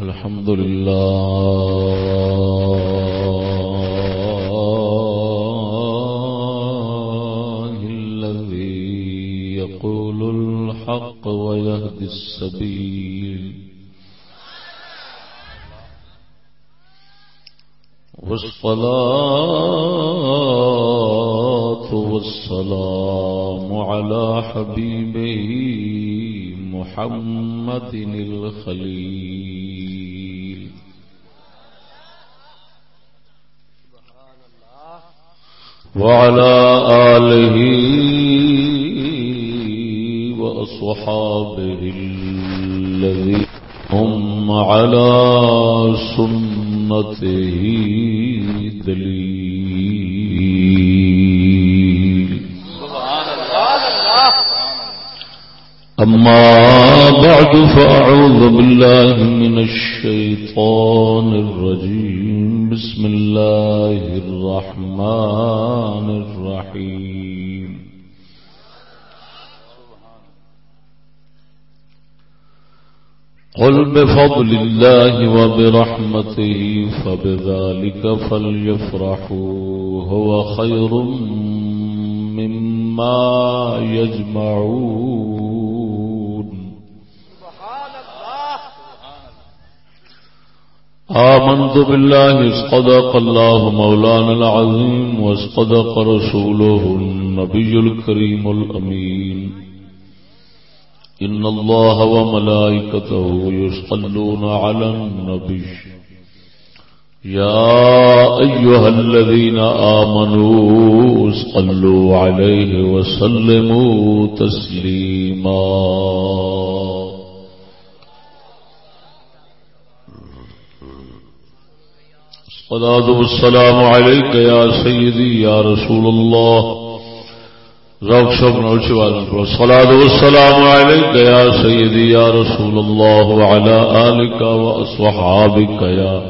الحمد لله الذي يقول الحق ويهدي السبيل والصلاة والسلام على حبيبه محمد الخليل وعلى آله وأصحابه الذين هم على سنته دليل. أما بعد فأعوذ بالله من الشيطان الرجيم. بسم الله الرحمن الرحيم. قل بفضل الله وبرحمته فبذلك فليفرحوا هو خير مما يجمعون. آمنت بالله اسقدق الله مولانا العظيم واسقدق رسوله النبي الكريم الأمين إن الله وملائكته يصلون على النبي يا أيها الذين آمنوا صلوا عليه وسلموا تسليما الصلاة والسلام عليك يا سيدي يا رسول الله. ذوق شب نوچی والوں کو صلاة والسلام عليك يا سيدي يا رسول الله وعلى آلك وأصحابك يا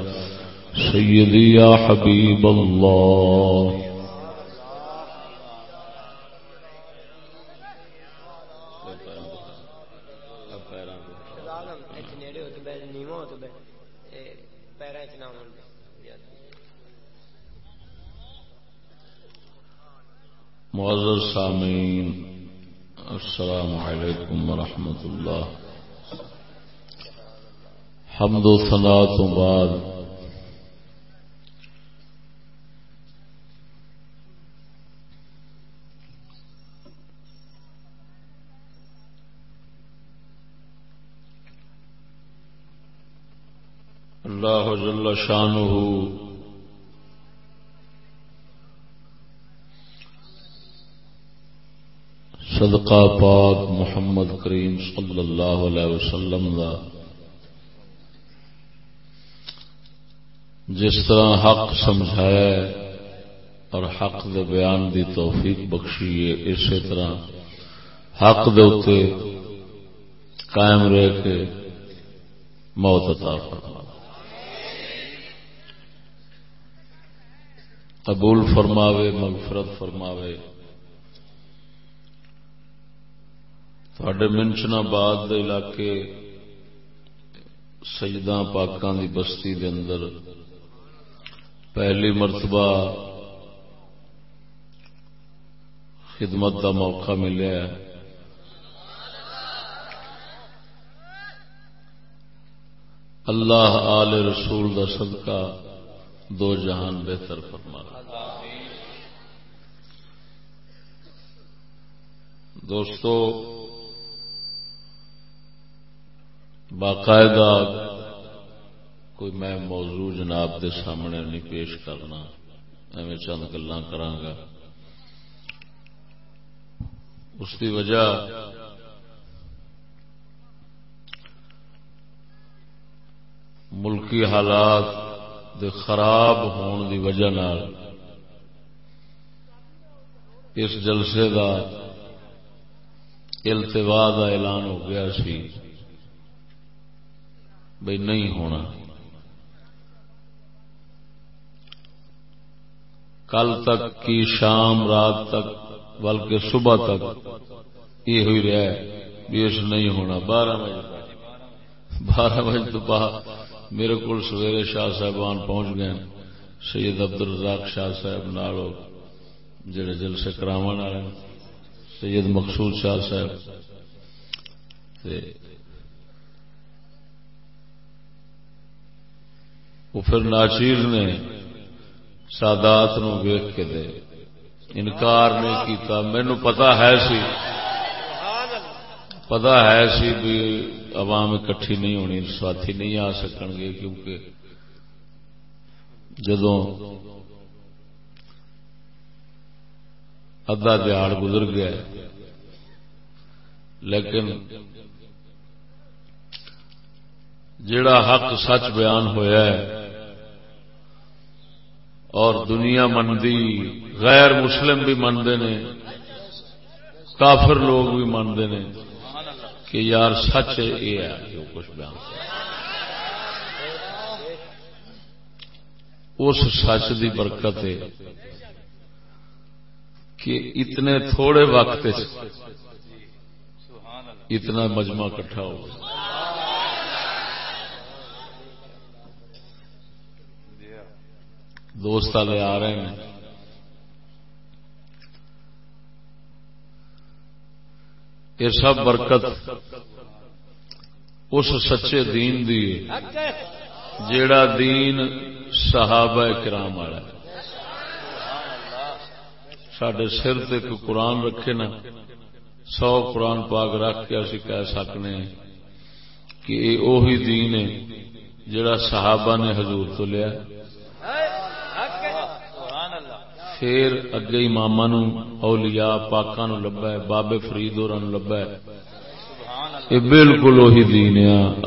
سيدي يا حبيب الله. معزز سامعین السلام علیکم ورحمۃ اللہ۔ حمد و ثنا تو بعد۔ اللہ جل شانہ صدقہ پاک محمد کریم صلی اللہ علیہ وسلم دا۔ جس طرح حق سمجھایا اور حق دے بیان دی توفیق بخشی ہے، اسی طرح حق دے اتے قائم رہ کے موت عطا فرما۔ قبول فرماوے، مغفرت فرماوے۔ تھوڑے منچنا بعد علاقے سجدہ پاکان دی بستی دے اندر پہلی مرتبہ خدمت کا موقع ملیا اللہ آل رسول دا صدقہ دو جہان بہتر فرما دوستو باقاعدہ کوئی میں موضوع جناب دے سامنے نہیں پیش کرنا، ایویں چند گلا کرانگا اس کی وجہ ملکی حالات دے خراب ہون دی وجہ نال اس جلسے دا التوا دا اعلان ہو گیا سی۔ بھائی نہیں ہونا۔ کل تک کی شام، رات تک، بلکہ صبح تک یہ ہوئی رہا ہے۔ بھی اس نہیں ہونا۔ بارہ بجے۔ بارہ بجے تو میرے کو سویرے شاہ صاحبان پہنچ گئے۔ سید عبد الرزاق شاہ صاحب نالو جڑے دل سے کرا سید مقصود شاہ صاحب۔ وہ پھر ناچیر نے سادات نو ویخ کے دے۔ انکار نہیں کیتا۔ مینو پتا ہے سی۔ پتا ہے سی بھی عوام اکٹھی نہیں ہونی، ساتھی نہیں آ سکن گے کیونکہ جدو ادھا دیہڑ گزر گیا لیکن جڑا حق سچ بیان ہویا ہے اور دنیا مندی، غیر مسلم بھی منتے نے، کافر لوگ بھی منتے نے کہ یار سچ یہ ہے جو کچھ بیان۔ اس سچ دی برکت ہے کہ اتنے تھوڑے وقت اتنا مجمع کٹھا ہو دوست والے آ رہے ہیں۔ یہ سب برکت اس سچے دین دی جیڑا دین صحابہ کرام والا سڈے سر تے کوئی قرآن رکھے نا، سو قرآن پاک رکھ کے اسی کہہ سکنے کہ یہ اوہی دین ہے جڑا صحابہ نے حضور تو لیا۔ ہے پھر اگے امام اولیاء پاکاں نو لبا ہے بابے فرید اور لبا ہے یہ بالکل وہی دین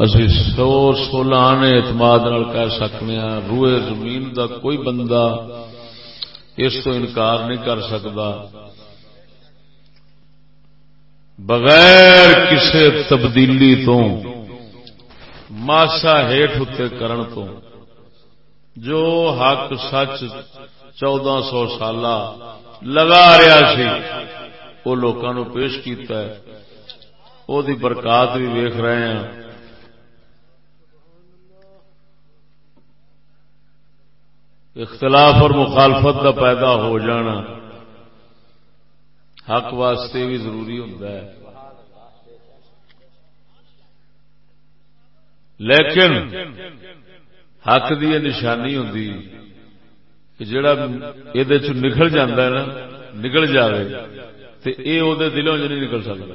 اسی سو سولہ آنے اعتماد نال کہہ سکنے ہاں روئے زمین دا کوئی بندہ اس تو انکار نہیں کر سکتا۔ بغیر کسی تبدیلی تو ماسا ہیٹ ہوتے کرن تو جو حق سچ چودہ سو سال لگا رہا سی۔ وہ لوگوں پیش کیتا ہے۔ وہ دی برکات بھی ویخ رہے ہیں۔ اختلاف اور مخالفت کا پیدا ہو جانا حق واسطے بھی ضروری ہوتا ہے۔ لیکن حق کی نشانی ہوں کہ جڑا یہ نکل جا نا، نکل جائے تو یہ وہ دلوں چ نہیں نکل سکتا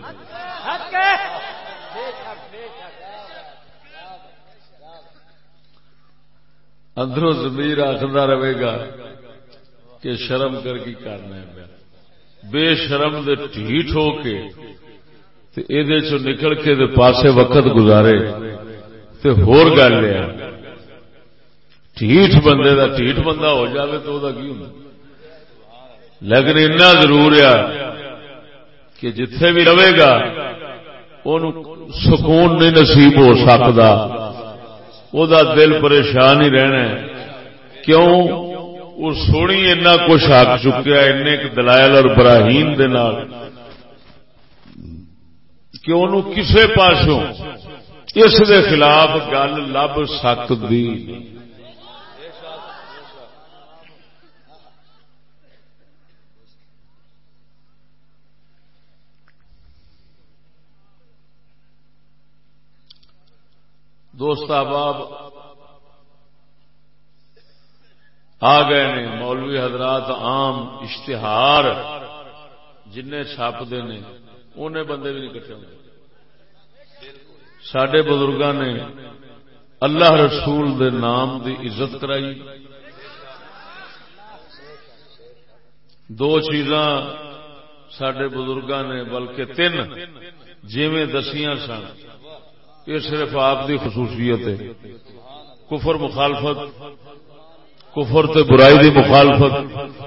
اندروں زمیر آخر رہے گا کہ شرم کر کی کرنا ہے۔ بے شرم دے ٹھیٹ ہو کے یہ نکل کے دے پاسے وقت گزارے۔ تے ہور گل لیا۔ ٹھیٹ بندے دا ٹھیٹ بندہ ہو جاوے تو دا کی ہوں لیکن اتنا ضرور ہے کہ جتھے بھی رہے گا سکون نہیں نصیب ہو سکتا وہ دل پریشان ہی رہنا کیوں؟ وہ سونی اینا کچھ آک چکیا این دلائل اور براہیم کہ انہوں کسے پاسوں اس دے خلاف گل لب سکتی دوست احباب آ گئے نے مولوی حضرات عام اشتہار جن چھاپتے نے انہیں بندے بھی نہیں کٹے ہوئے سڈے بزرگ نے اللہ رسول دے نام دی عزت کرائی۔ دو چیزاں سڈے بزرگ نے، بلکہ تین جیویں دسیاں سن۔ یہ صرف آپ دی خصوصیت ہے۔ کفر مخالفت، کفر تے برائی دی مخالفت،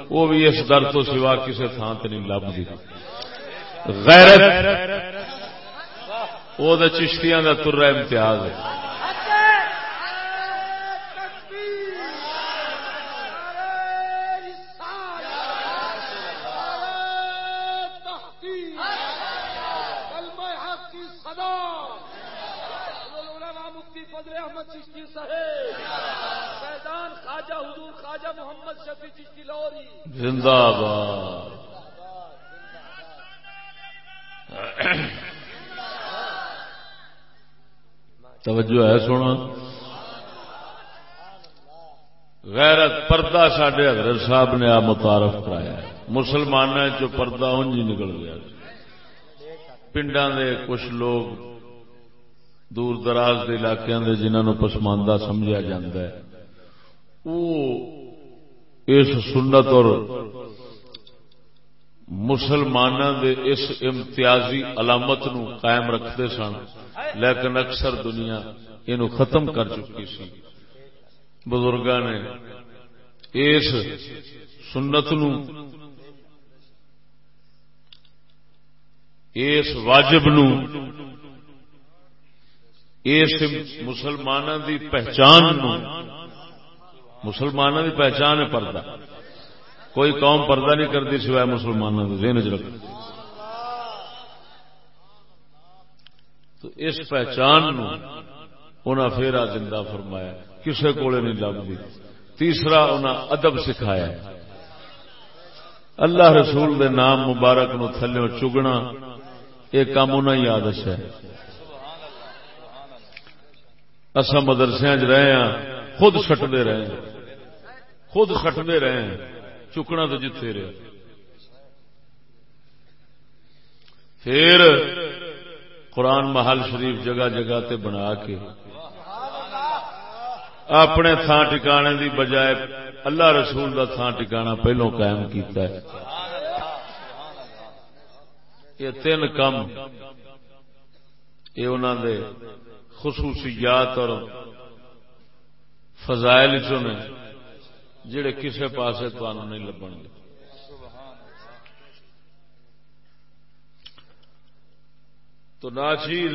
وہ بھی اس در تو سوا کسی تھان تے نہیں لبھی غیرت، وہ چشتیاں کا ترا امتیاز ہے۔ احمد چشتی صاحب۔ فیضان خواجہ حضور خواجہ محمد شفیع چشتی لاہوری۔ زندہ باد توجہ ہے سونا غیرت پردہ سڈے حضرت صاحب نے آ متعارف کرایا مسلمان جو پردہ انج ہی نکل گیا۔ پنڈا دے کچھ لوگ دور دراز کے علاقوں کے جنہوں پسماندہ سمجھا جاتا ہے۔ وہ اس سنت اور مسلمانوں دے اس امتیازی علامت نو قائم رکھتے سن۔ لیکن اکثر دنیا یہ ختم کر چکی سی۔ بزرگ نے اس سنت نو اس واجب نو اس مسلمانوں دی پہچان مسلمانوں دی پہچان ہے پردہ۔ کوئی قوم پردہ نہیں کرتی سوائے مسلمانوں کے ذہن چ رکھ۔ تو اس پہچان انہیں پھر آ زندہ فرمایا، کسے کو نہیں لگتی تیسرا انہیں ادب سکھایا۔ اللہ رسول دے نام مبارک نو تھلو چگنا، یہ کام انہیں یاد ہے اصا مدرسے رہے ہیں خود سٹتے رہے ہاں۔ خود سٹتے رہے ہیں چکنا تو جتے رہے۔ پھر قرآن محل شریف جگہ جگہ تے بنا کے اپنے تھان ٹکانے دی بجائے اللہ رسول دا تھان ٹکانا پہلو قائم کیتا ہے۔ یہ تین کم یہ انہوں دے خصوصیات اور فضائل نے جڑے کسے پاسے تمہیں نہیں لبن گے۔ تو ناچیر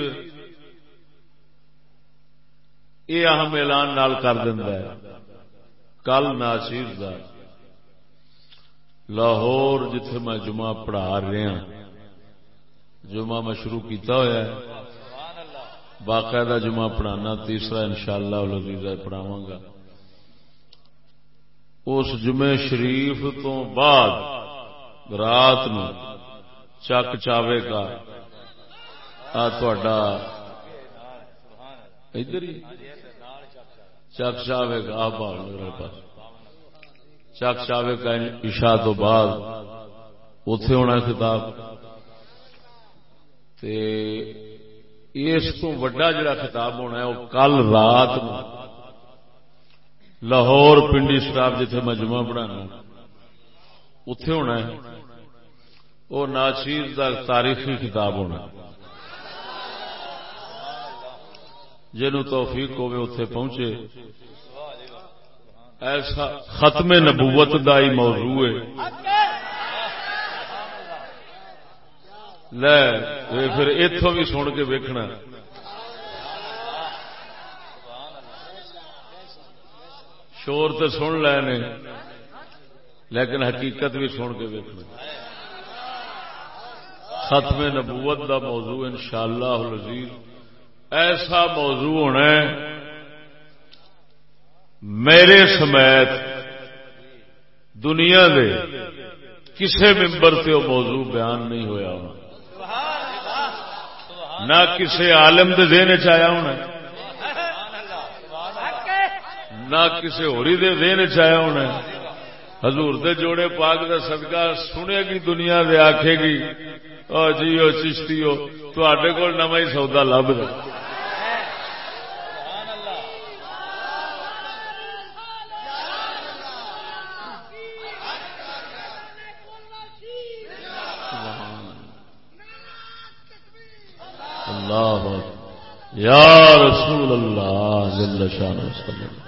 یہ اہم اعلان نال کر ہے، کل ناچیر دا لاہور جتھے میں جمعہ پڑھا رہا ہاں، جمعہ میں شروع کیتا ہوا ہے۔ باقاعدہ جمعہ پڑھانا، تیسرا انشاءاللہ شاء اللہ پڑھاواں گا اس جمعے شریف تو بعد رات نو چک چاوے کا ادھر ہی چک چاوے کا میرے پاس۔ چک چاوے کا عشاء تو بعد۔ اتے ہونا خطاب۔ اس کو وڈا جڑا خطاب ہونا ہے، وہ کل رات لاہور پنڈی سٹاف جتھے میں جمعہ پڑھانا اتے ہونا ہے۔ وہ ناچیر کا تاریخی کتاب ہونا۔ جنو توفیق ہوئے اتے پہنچے۔ ایسا ختم نبوت دا ہی موضوع ہے۔ لے پھر اتوں بھی سن کے ویکھنا۔ شور تو سن لے لیکن حقیقت بھی سن کے ویکنا ختم نبوت دا موضوع انشاءاللہ اللہ ایسا موضوع ہونا ہے، میرے سمیت دنیا دے کسے ممبر سے وہ موضوع بیان نہیں ہویا ہونا۔ نہ کسی عالم دے دین چیا ہونا نہ کسی ہوری دے دین چیا ہونا حضور دے جوڑے پاک دا صدقہ سنے گی، دنیا دے آکھے گی او جی او چشتی ہو تو آٹے کو ہی سودا لب دے اللہ یا رسول اللہ، جل شان وسلم۔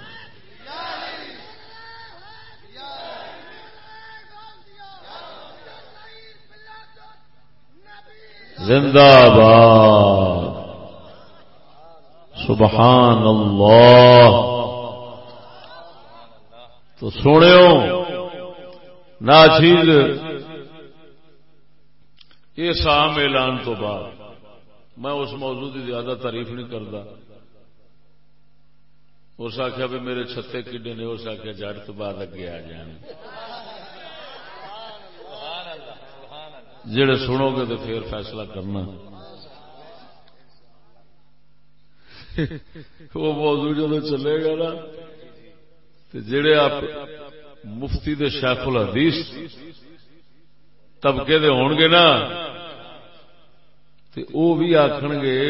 زندہ باد سبحان اللہ۔ تو سونے ناچیز، یہ سام اعلان تو بعد۔ میں اس موضوع کی زیادہ تعریف نہیں کرتا۔ اس آخیا بھی میرے چھتے کڈے نے، اس آخیا جڑ تو بعد اگے آ جان۔ جڑے سنو گے تو پھر فیصلہ کرنا۔ وہ موضوع جب چلے گا نا جڑے آپ مفتی دے شیخ الحدیث طبقے دے ہون گے نا وہ بھی آخ گے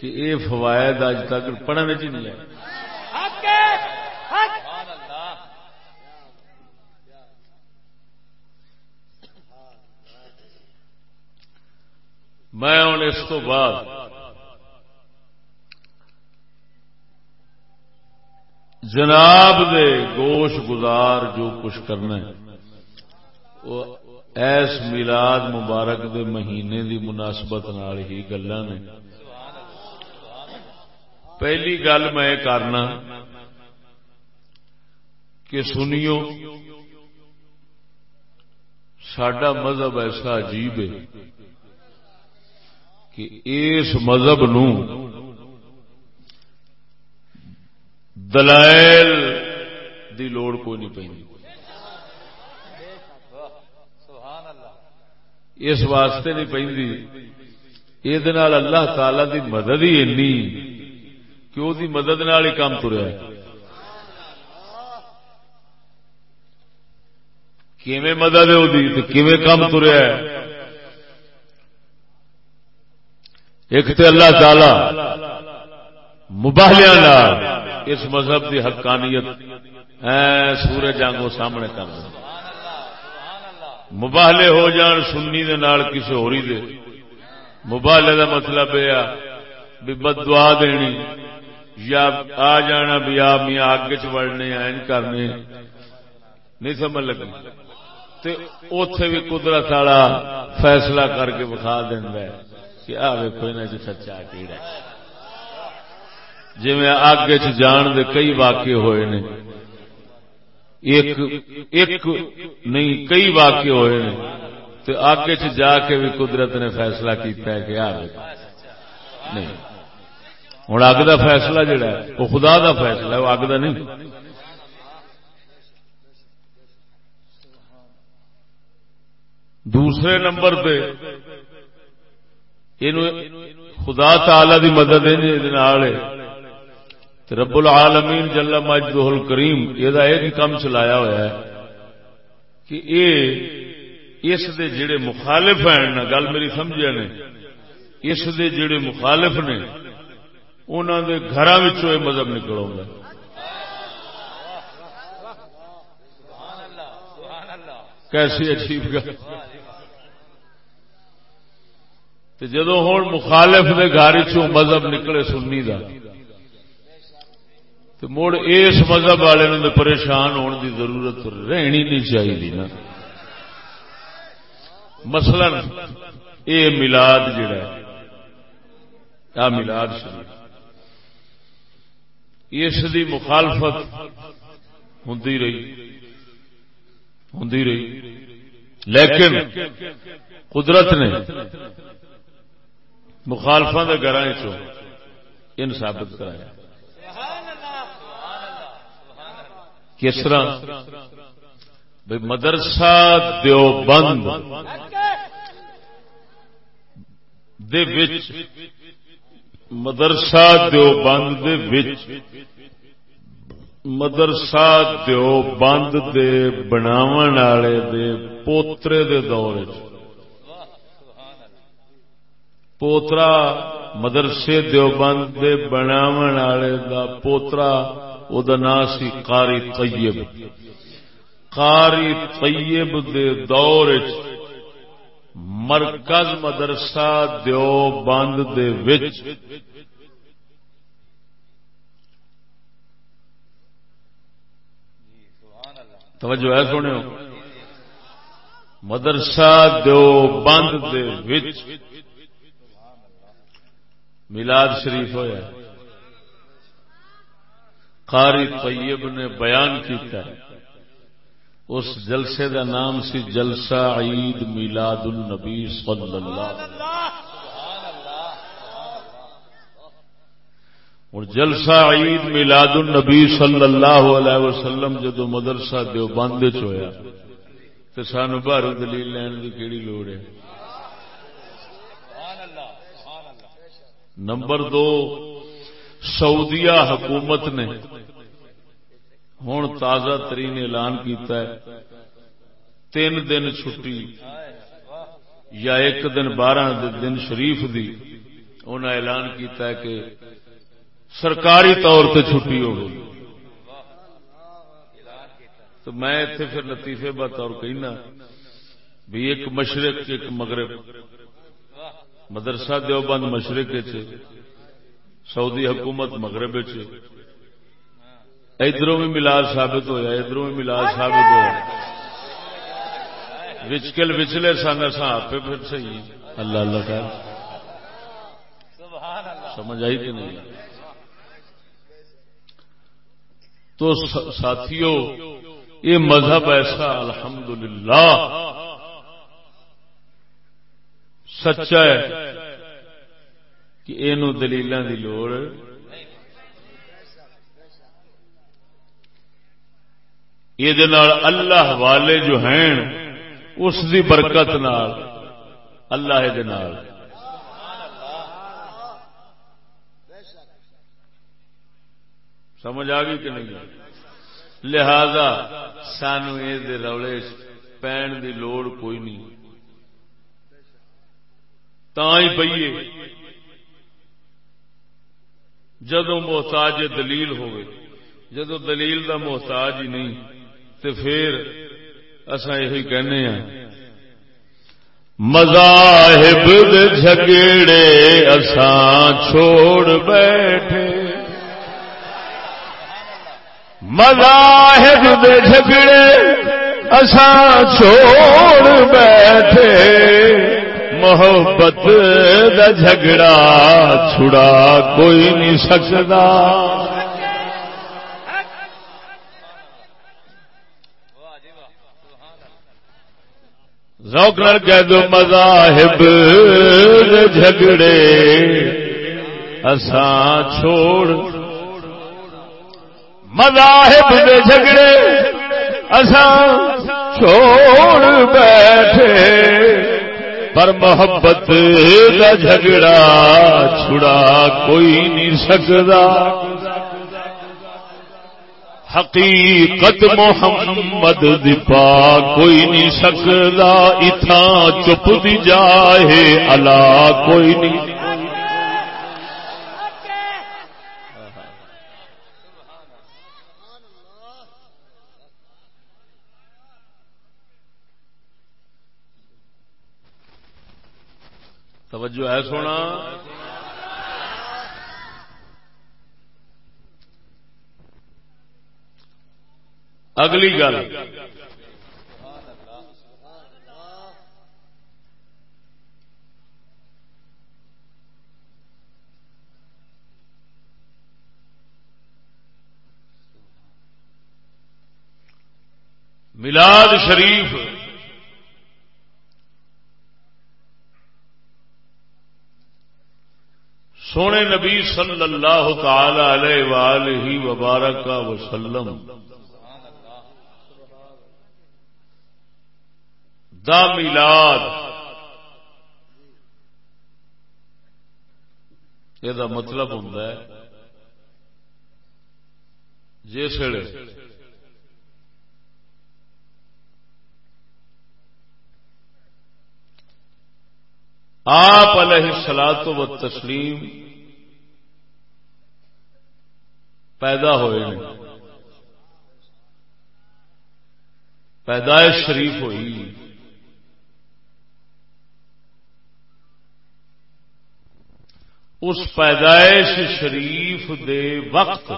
کہ یہ فوائد اج تک پڑھنے چ نہیں ہے میں ہوں اس تو بعد جناب دے گوش گزار جو کچھ کرنا ہے ایس میلاد مبارک دے مہینے دی مناسبت نال ہی گلا نے۔ پہلی گل میں کرنا کہ سنیو سڈا مذہب ایسا عجیب ہے کہ اس مذہب نو دلائل دی لوڑ کوئی نہیں پی اس واسطے نہیں پہ یہ اللہ تعالی دی مدد ہی اینی. کہ وہ مدد نال ہی کام تریا کیویں مدد ہے وہ کیویں کام تریا ایک تے اللہ تعالی مباہلیا اس مذہب کی حقانیت سورج آنگوں سامنے کر دیں مباہلے ہو جان سنی دے نال کسی ہوری دے۔ مباہلے دا مطلب یہ بھی بد دعا دینی۔ یا آ جانا بھی آ میاں اگ چڑنے این کرنے نہیں سمجھ لگی؟ اتے بھی قدرت والا فیصلہ کر کے بخا دینا کہ آ ویکو یہاں چ سچا کیڑا جی اگ جان دے کئی واقع ہوئے نے۔ ایک ایک نہیں، کئی واقع ہوئے نے تو اگ جا کے بھی قدرت نے فیصلہ کیتا ہے کہ آ نہیں۔ ہوں اگ کا فیصلہ جڑا ہے، وہ خدا دا فیصلہ ہے، وہ اگ کا نہیں۔ دوسرے نمبر پہ خدا تعالی دی مدد ہے۔ رب العالمین جل مجدہ الکریم یہ ایک کام چلایا ہوا ہے کہ اے اس دے جڑے مخالف ہیں نا گل میری سمجھے نے، اس دے جڑے مخالف نے انہوں دے گھر مذہب نکلو گا کیسی عجیب گل۔ جدو ہوں مخالف دے گھر چ مذہب نکلے سنی کا تو مڑ اس مذہب والے نے پریشان ہونے کی ضرورت رہنی نہیں چاہیے نا۔ مثلا اے ملاد جڑا ہے، آ ملاد شریف۔ اس دی مخالفت ہوں رہی ہوں رہی۔ لیکن قدرت نے مخالفا کے گھر ان ثابت کرایا۔ کس طرح؟ بھائی مدرسہ دیو بند مدرسہ دیو بند مدرسہ دیو بند دے بناو والے دے پوترے دے دور پوترا مدرسے دیو بند دے بناو والے دا پوترا نام سی قاری طیب۔ قاری طیب دے دور مرکز مدرسہ دیو بند دے وچ توجہ ہے سونے مدرسہ دیو بند دے وچ میلاد شریف ہوا قاری طیب نے بیان کیتا ہے۔ اس جلسے دا نام سی جلسہ عید میلاد النبی صلی اللہ ہوں جلسہ عید میلاد النبی صلی اللہ علیہ وسلم جدو مدرسہ دیو بند چویا تو سانو باہر دلیل لین کی کہڑی لوڑ ہے۔ نمبر دو سعودیہ حکومت نے ہوں تازہ ترین اعلان کیتا ہے۔ تین دن چھٹی یا ایک دن بارہ دن شریف دی انہیں اعلان کیتا ہے کہ سرکاری طور پہ چھٹی ہو گئی تو میں اتنے پھر لطیفے بطور کہنا بھی ایک مشرق ایک مغرب۔ مدرسہ دیوبند مشرق سعودی حکومت مغرب ادھروں بھی ملاد ثابت ہوا ادھروں بھی ملاد ثابت ہوا وچکل وچلے سن آپ پھر صحیح اللہ اللہ کا سمجھ آئی کہ نہیں؟ تو ساتھیوں یہ مذہب ایسا، الحمدللہ، سچا ہے۔ کہ یہ دلیل کی لوڑ۔ یہ اللہ والے جو ہیں، اس دی برکت نال، اللہ نال۔ سمجھ آ گئی کہ نہیں؟ لہذا سانو یہ روڑے پین دی لوڑ کوئی نہیں۔ ہی پیے جدو محتاج دلیل ہوئے جدو دلیل دا محتاج ہی نہیں تو پھر اصا یہ کہنے ہیں مذاہب جھگڑے اساں چھوڑ بیٹھے۔ مذاہب دے جھگڑے اساں چھوڑ بیٹھے۔ محبت دا جھگڑا چھڑا کوئی نہیں سکتا۔ روک نر کہہ دو مذاہب جھگڑے اساں چھوڑ۔ مذاہب دے جھگڑے اساں چھوڑ بیٹھے۔ پر محبت کا جھگڑا چھڑا کوئی نہیں سکتا۔ حقیقت محمد دپا کوئی نہیں سکتا۔ اتنا چپ دی جائے اللہ کوئی نہیں۔ توجہ ہے سونا۔ اگلی گل۔ ملاد شریف سونے نبی صلی اللہ تعالی علیہ وآلہ وبارک وسلم دا میلاد یہ مطلب ہوں جس آپ علیہ سلاد و تسلیم پیدا ہوئے پیدائش شریف ہوئی۔ اس پیدائش شریف دے وقت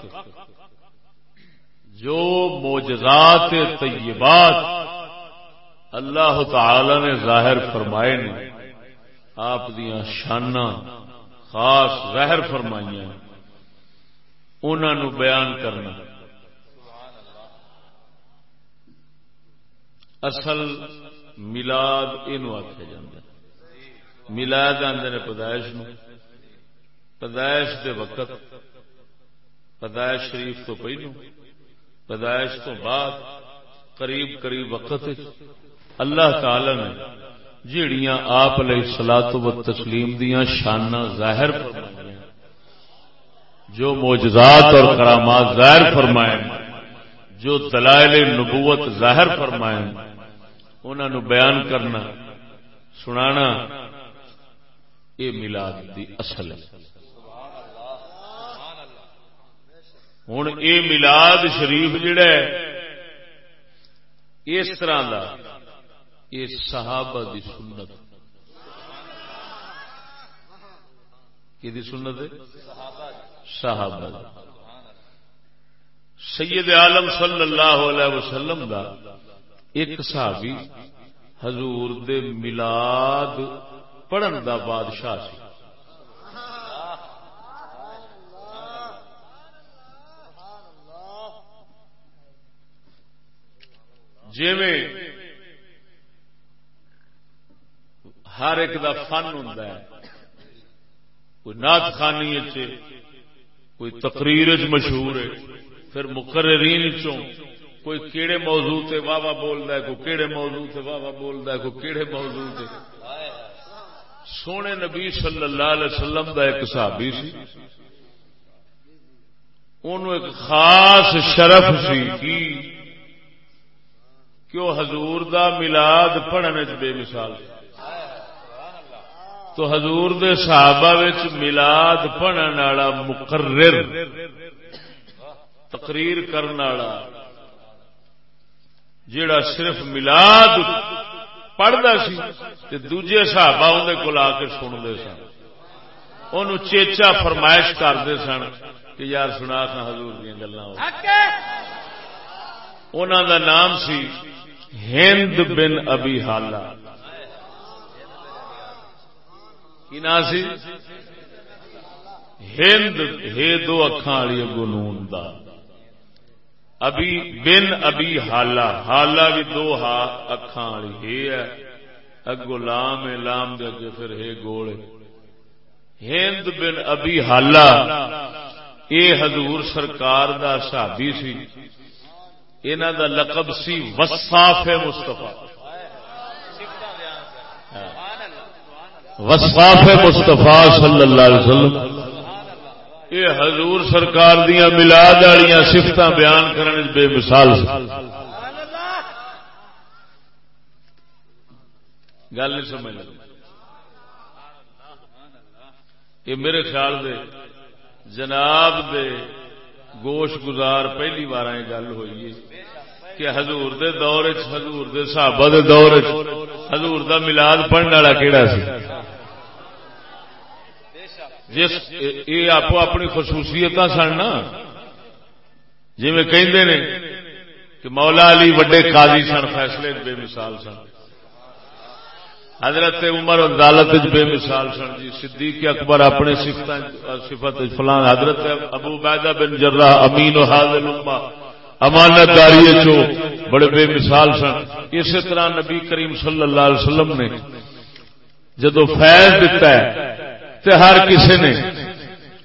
جو موجزات طیبات اللہ تعالی نے ظاہر فرمائے نے آپ دیا شانہ خاص ظاہر فرمائی انہوں بیان کرنا۔ اصل ملاد یہ آخیا جا ملاد آدھے نے پیدائش پیدائش کے وقت پیدائش شریف تو پہلو پیدائش تو بعد قریب قریب وقت اللہ تعالی نے جیڑیاں آپ علیہ سلاط و تسلیم دیا شانہ ظاہر فرمائیں جو موجزات اور کرامات ظاہر فرمائے جو دلائل نبوت ظاہر فرمائے انہوں نے بیان کرنا، سنانا، یہ ملاد دی اصل ہے۔ ہوں یہ ملاد شریف جڑا ہے، اس طرح کا یہ صحابہ دی سنت۔ کی دی سنت ہے؟ صحابہ سید عالم صلی اللہ علیہ وسلم دا ایک صحابی حضور دے ملاد پڑھن دا بادشاہ سی۔ جی ہر ایک دا فن ہوں کوئی نعت خانی کوئی تقریر مشہور ہے، پھر مقررین چوں کوئی کیڑے موضوع تے واہ واہ بولتا ہے، کوئی کیڑے موضوع تے واہ واہ بولتا ہے، کوئی کیڑے موضوع تے۔ سونے نبی صلی اللہ علیہ وسلم دا ایک صحابی سی انہوں ایک خاص شرف سی کی کہ وہ حضور دا ملاد پڑھنے بے مثال تو حضور دے صحابہ وچ ملاد پڑھن والا مقرر، تقریر کرنے والا، جیڑا صرف ملاد پڑھتا سی تے دوجے صحابہ اندر کو آ کے سنتے سن۔ ان چیچا فرمائش کرتے سن کہ یار سنا سا حضور دیا گلا انہوں دا نام سی ہند بن ابی حالا۔ کی نام سی? ہند ہے دو اکھان والی گنون دا۔ ابھی بن ابھی حالا حالا بھی دو ہا اکھان والی ہے۔ اگو لام ہے، لام دے اگے پھر ہے گول۔ ہند بن ابھی حالا۔ اے حضور سرکار دا صحابی سی۔ انہوں دا لقب سی وصاف مستفا وصاف مستفا صلی اللہ علیہ وسلم۔ یہ حضور سرکار دیا ملاد والی سفت بیان کرنے بے مثال گل نہیں سمجھ یہ میرے خیال دے جناب دے گوش گزار پہلی بار گل ہوئی ہے۔ کہ حضور دے دور حضور دے صحابہ دے دور چ حضور دا ملاد پڑھنے والا کہڑا سی؟ جس یہ آپ اپنی خصوصیت سن نا جی میں کہندے نے کہ مولا علی وڈے قاضی سن، فیصلے بے مثال سن۔ حضرت عمر عدالت بے مثال سن۔ جی صدیق اکبر اپنے صفت فلان حضرت ابو بیدہ بن جرہ امین و حاضر اما امانت داری چو بڑے بے مثال سن۔ اسی طرح نبی کریم صلی اللہ علیہ وسلم نے جدو فیض دیتا ہے تے ہر کسی نے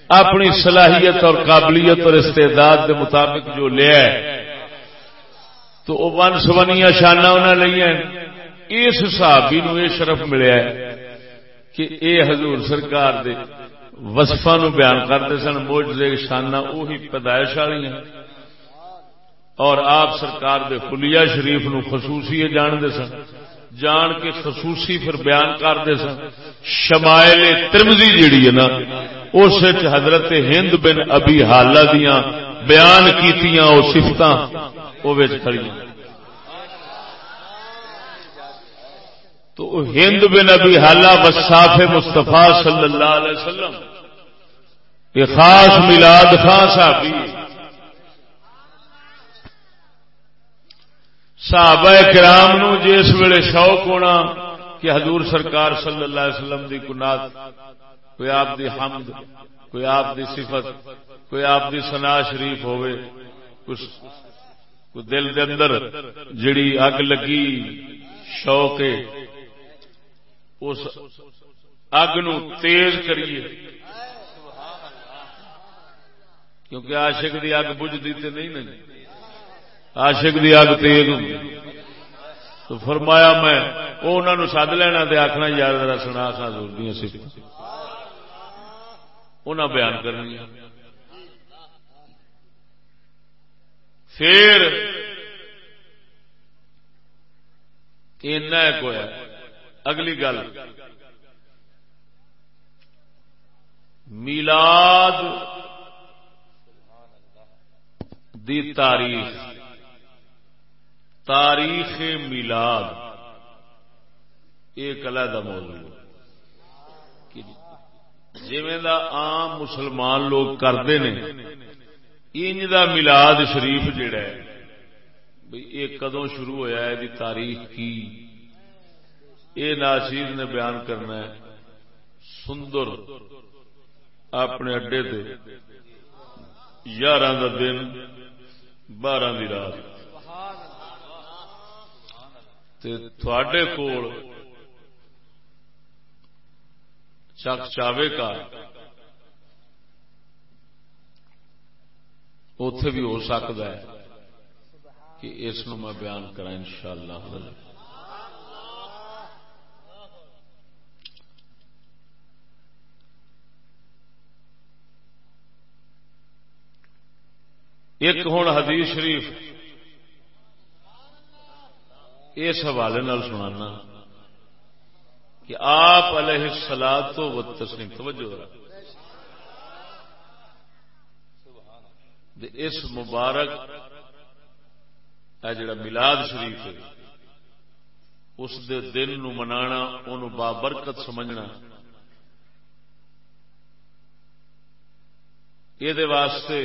اپنی صلاحیت اور قابلیت اور استعداد کے مطابق جو لیا ہے، تو وہ ون سونیا شانہ انہیں لیا اس صحابی نو یہ شرف ملیا ہے کہ اے حضور سرکار دے وصفا نو بیان کرتے سن موجے شانہ وہی پیدائش والی ہیں۔ اور آپ سرکار دے خلیہ شریف نو خصوصی جانتے سن، جان کے خصوصی پھر بیان کرتے سن۔ شمائل ترمزی جیڑی ہے نا اس حضرت ہند بن ابھی حالہ دیا بیان کیتیاں وہ سفت کھڑی تو ہند بن ابھی حالہ وساف مستفا صلی اللہ علیہ وسلم، یہ خاص ملاد خان صاحبی صحابہ کرام نو جس ویلے شوق ہونا کہ حضور سرکار صلی اللہ علیہ وسلم دی کنات کوئی آپ دی حمد، کوئی آپ دی صفت، کوئی آپ دی سنا شریف ہوئے کچھ دل دے اندر جڑی اگ لگی، شوق اس اگ نو تیز کریے۔ کیونکہ عاشق دی اگ بجھتی تو نہیں نہیں عاشق دی اگ تیز تو فرمایا میں، وہ انہوں نے سد لینا تے آخنا یار ذرا سنا سا دور دیا سفت انہیں بیان کرنی پھر ایک ہوا اگلی گل۔ میلاد دی تاریخ۔ تاریخ میلاد۔ ایک علیحدہ موضوع۔ جی عام مسلمان لوگ کرتے ہیں انج دا میلاد شریف جڑا ہے، بھئی یہ کدو شروع ہویا ہے، دی تاریخ کی؟ یہ ناچیز نے بیان کرنا ہے، سندر اپنے اڈے دے یارہ دن، بارہ دی رات۔ تھوڑے کول چک چاوے کا اتے بھی ہو سکتا ہے کہ اس نو میں بیان کرا ان شاء اللہ ایک ہوں حدیث شریف۔ اس حوالے سنانا کہ آپ علیہ سلاد تو و تسلیم توجہ اس مبارک جڑا ملاد شریف ہے، اس دے دن نو منانا ان بابرکت سمجھنا۔ یہ واسطے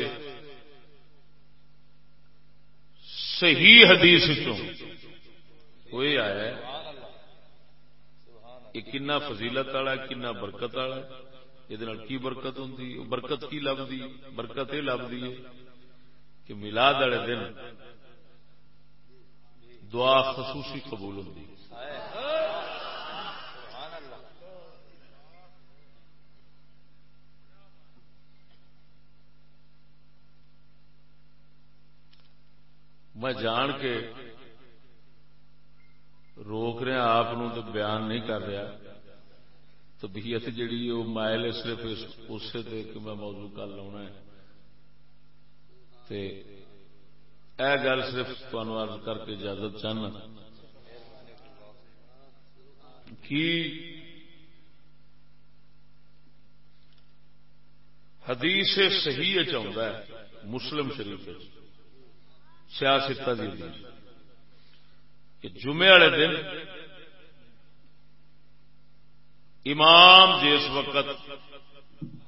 صحیح حدیث چوں کوئی آیا یہ کنا فضیلت والا کنا برکت والا یہ کی برکت ہوں برکت کی لبھی برکت یہ لبھی ہے کہ ملاد والے دن دعا خصوصی قبول ہوتی میں جان کے روک رہا آپ تو بیان نہیں کر رہا طبیعت جیڑی وہ مائل صرف اسے کہ میں موضوع کر لاؤنا ہے۔ اے گل صرف تمہیں کر کے اجازت چاہنا۔ کی حدیث صحیح چاہتا ہے، مسلم شریف سیاست کہ جمعے والے دن امام جی جس وقت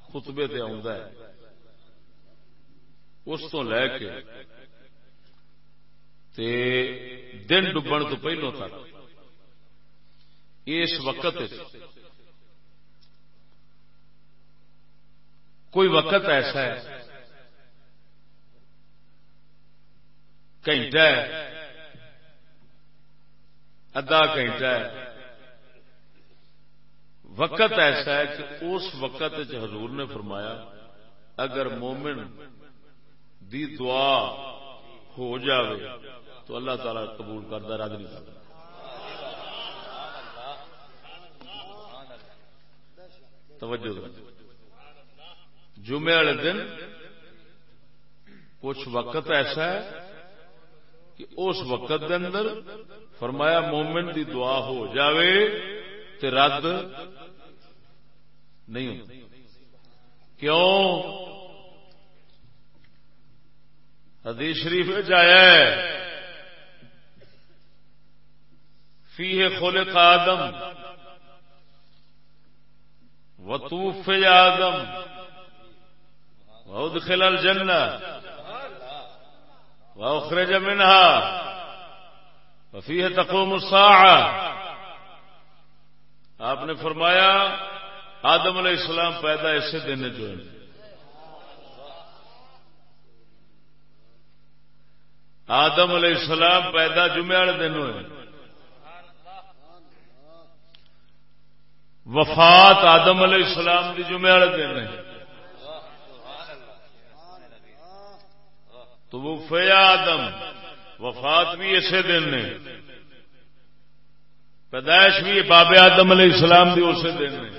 خطبے تے ہے، اس تو لے کے تے دن ڈبن تو پہلو تک، اس وقت کوئی وقت ایسا ہے، گھنٹہ ادھا گھنٹہ وقت ایسا ہے کہ اس وقت حضور نے فرمایا، اگر مومن دی دعا ہو جاوے تو اللہ تعالی قبول کرتا رد نہیں کرتا توجہ جمعے والے دن کچھ وقت ایسا ہے کہ اس وقت دے اندر فرمایا مومن دی دعا ہو جاوے تے رد نہیں ہوتی کیوں؟ حدیث شریف جایا ہے فی ہے کھولے کا آدم، وطوف آدم، وادخل الجنہ واخرج منها وفيه تقوم الساعه آپ نے فرمایا، آدم علیہ السلام پیدا ایسے دن جو ہے۔ آدم علیہ السلام پیدا جمعے والے دن ہوئے۔ وفات آدم علیہ السلام کی جمعے والے دن ہے۔ تو وہ فیا آدم۔ وفات بھی اسی دن نے۔ پیدائش بھی باب آدم علیہ السلام بھی اسی دن نے۔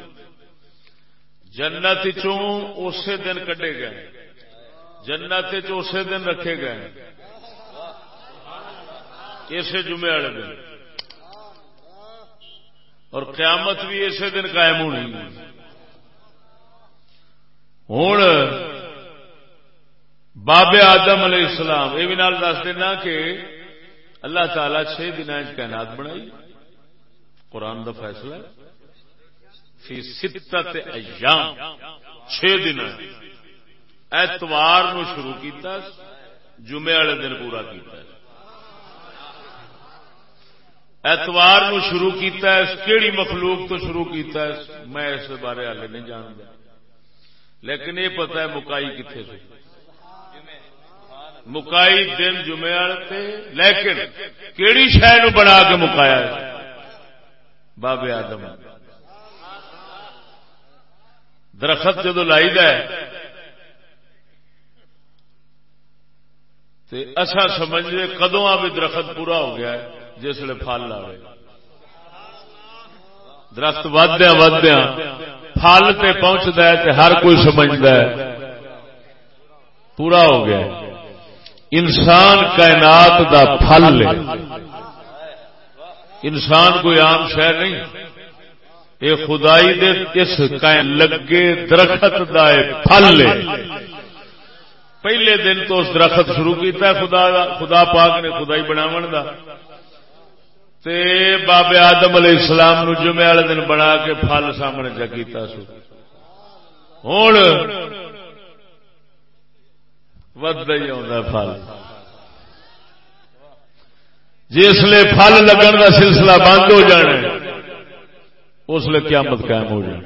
جنت چوں اسی دن کٹے گئے۔ جنت اسی دن رکھے گئے۔ اسے جمعے والے دن۔ اور قیامت بھی اسی دن قائم ہونی۔ ہوں باب آدم علیہ السلام، یہ بھی نال دس دینا کہ اللہ تعالی چھ دن کائنات بنائی۔ قرآن دا فیصلہ فی ستت ایام، چھ دن ایتوار نو شروع کیتا، جمعے والے دن پورا کیتا ایتوار نو شروع کیتا ہے، کیڑی مخلوق تو شروع کیتا ہے، میں اس بارے ہالے نہیں جانتا لیکن یہ پتا ہے مکائی کتنے سے۔ مکائی دن جمعے تھے لیکن کیڑی شہ بنا کے مکایا بابے آدم۔ درخت جدو لائی اصا سمجھے کدو بھی درخت پورا ہو گیا جس ویل پل لاوے درخت ودیا ودیا پل تے پہنچتا ہے ہر کوئی سمجھتا ہے، پورا ہو گیا انسان کائنات دا پھل لے انسان کوئی عام شہ نہیں۔ یہ خدائی دے اس لگے درخت دا پھل لے پہلے دن تو اس درخت شروع کیتا ہے خدا دا، خدا پاک نے خدائی بناو دا۔ تے باب آدم علیہ السلام نو جمعے والے دن بنا کے پھل سامنے چا کیتا سو۔ ہوں ود ہی پل جسے پل لگن کا سلسلہ بند ہو جانا اس لیے قیامت قائم ہو جائے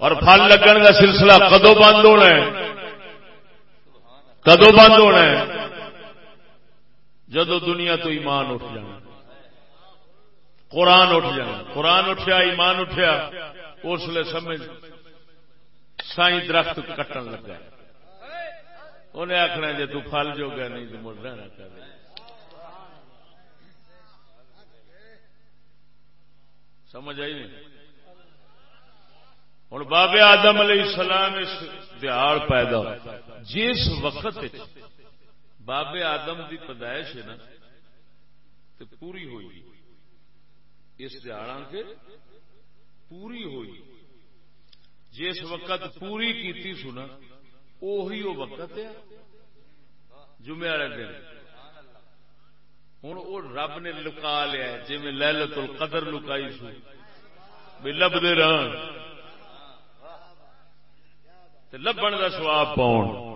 اور پل لگن کا سلسلہ کدو بند ہونا ہے کدو بند ہونا ہے جدو دنیا تو ایمان اٹھ جانا قرآن اٹھ جانا قرآن اٹھیا ایمان اٹھیا اس لیے سمجھ سائی درخت کٹن لگا انہیں آخنا جی تل جو گیا نہیں تو مڑ رہنا کر سمجھ آئی نہیں؟ ہوں بابے آدم علیہ السلام اس دیہڑ پیدا جس وقت بابے آدم کی پیدائش ہے نا تو پوری ہوئی۔ اس دیہڑا کے پوری ہوئی۔ جس وقت پوری کی سنا اہی وہ وقت ہے جمعے والے دن۔ ہوں وہ رب نے لکا لیا جی میں لہلت القدر لکائی سو۔ بھی لبتے رہن لبن کا سواب پاؤ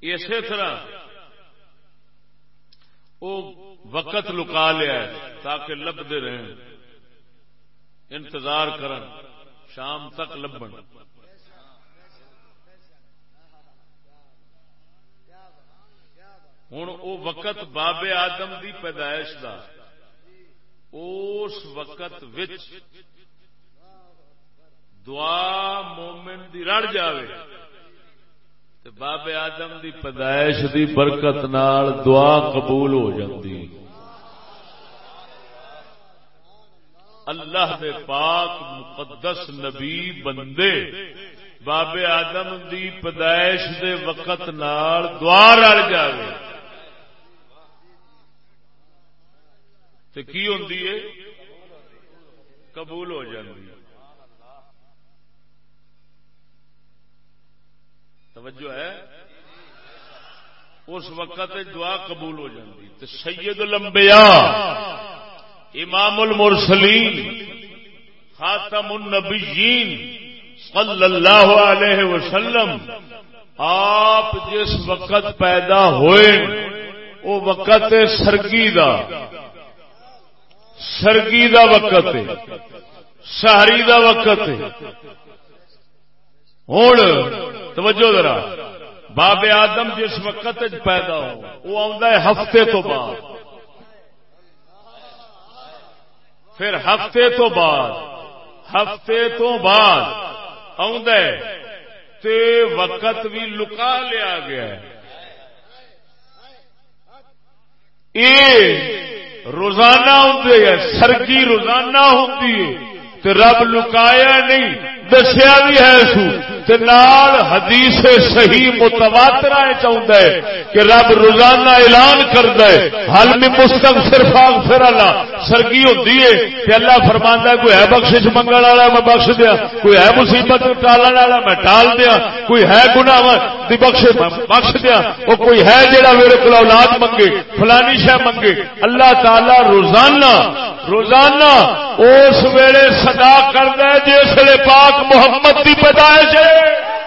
اسی طرح وہ وقت لکا لیا تاکہ لبتے رہن انتظار کرن۔ شام تک لبن۔ ہوں وہ وقت بابے آدم دی پیدائش دا۔ اس وقت وچ دعا مومن دی رڑ جاوے۔ تے بابے آدم دی پیدائش دی برکت نال دعا قبول ہو جاندی۔ اللہ دے پاک مقدس نبی بندے، بابے آدم دی پیدائش دے وقت نال دعا رل جائے تو کی ہوتی ہے؟ قبول ہو جاتی توجہ ہے؟ اس وقت دعا قبول ہو جاتی تو سید لمبیا امام المرسلین، خاتم النبیین صلی اللہ علیہ وسلم، آپ جس وقت پیدا ہوئے، وہ وقت سرگی دا سرگی دا وقت سہری دا وقت۔ ہوں، توجہ ذرا، باب آدم جس وقت پیدا ہو، وہ آ ہفتے تو بعد۔ پھر ہفتے تو بعد، ہفتے تو بعد تے وقت بھی لکا لیا گیا اے روزانہ ہوں سرگی روزانہ ہوں رب لکایا نہیں۔ دسیا بھی ہے سو۔ نال حدیث صحیح متواتر چاہتا ہے کہ رب روزانہ اعلان کرد حل میں مستق صرف پھر اللہ۔ سرگی ہوتی ہے کہ اللہ فرمانا کوئی ہے بخش منگل والا میں بخش دیا، کوئی ہے مصیبت ٹالن والا میں ٹال دیا، کوئی ہے گنا بخش بخش دیا، وہ کوئی ہے جڑا میرے کو اولاد منگے، فلانی شہ منگے۔ اللہ تعالی روزانہ روزانہ اس ویلے سدا کرد جس پاک محمد کی پیدائش ہے۔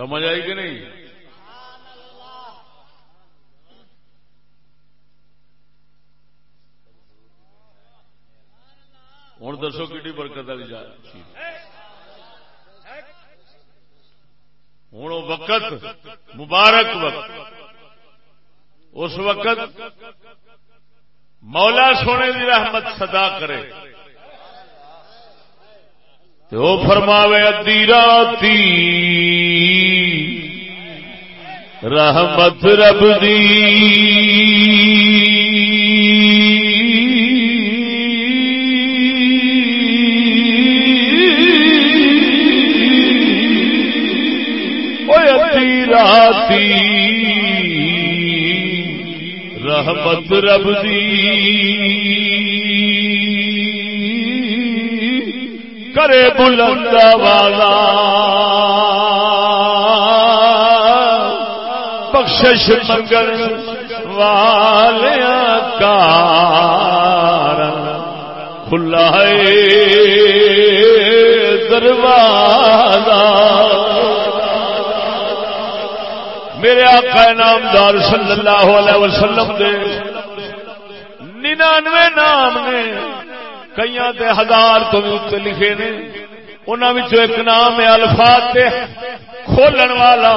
سمجھ آئی کہ نہیں؟ ہوں دسو کی برکت والی جا ہوں وقت، مبارک وقت۔ اس وقت مولا سونے کی رحمت صدا کرے۔ تو فرماوے، ادی راتی رحمت رب دی. راتی. رحمت رب دی. کرے بلند والا بخشش منگل والیا کار کھلا دروازہ۔ میرے آقا نامدار صلی اللہ علیہ وسلم دے ننانوے نام نے کئی ہزار تو بھی لکھے نے۔ انہوں ایک نام ہے الفاظ کھولن والا۔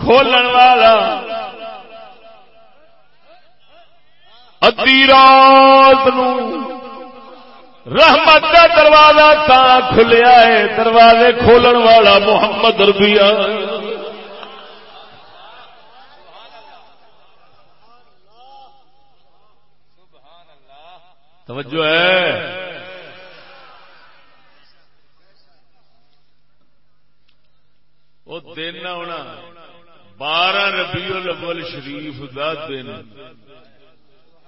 کھولن والا۔ ادی رات رحمت کا دروازہ تا کھلیا ہے، دروازے کھولن والا محمد ربیا توجہ ہے۔ وہ دن ہونا بارہ ربی الاول شریف دا دن.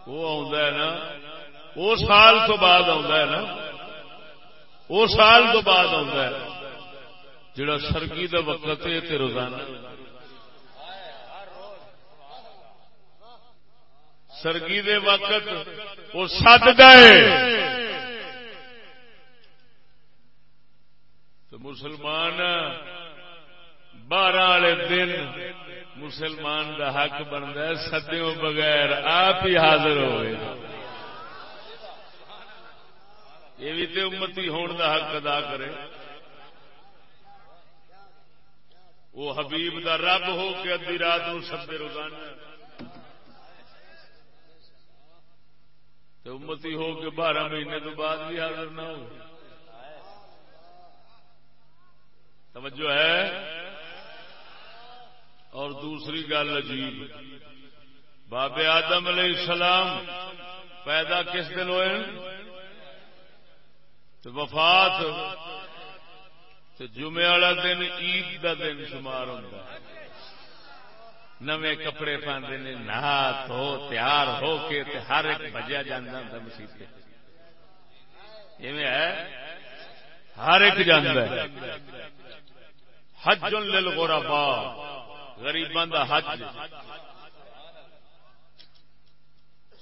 وہ ہے نا؟ وہ سال تو بعد ہے نا؟ وہ سال تو بعد ہے۔ جڑا سرگی دا وقت ہے روزانہ۔ سرگی دے وقت وہ سد گئے تو مسلمان بارہ والے دن مسلمان دا حق بنتا ہے، سدیوں بغیر آپ ہی حاضر ہوئے۔ یہ بھی تو امتی ہون دا حق ادا کرے۔ وہ حبیب دا رب ہو کے ادی رات نو سدے روزانہ۔ تو امتی ہو کے بارہ مہینے تو بعد بھی حاضر نہ ہو توجہ ہے؟ اور دوسری گل عجیب. باب آدم علیہ السلام پیدا کس دن ہوئے تو وفات. تو جمعے والا دن عید کا دن شمار ہوتا ہے. نوے کپڑے پاندے نے نہا تو تیار ہو کے تے ہر ایک بجیا جانا مسیح ہے ہر ایک جانا ہے. حج للغرباء. غریباں دا حج.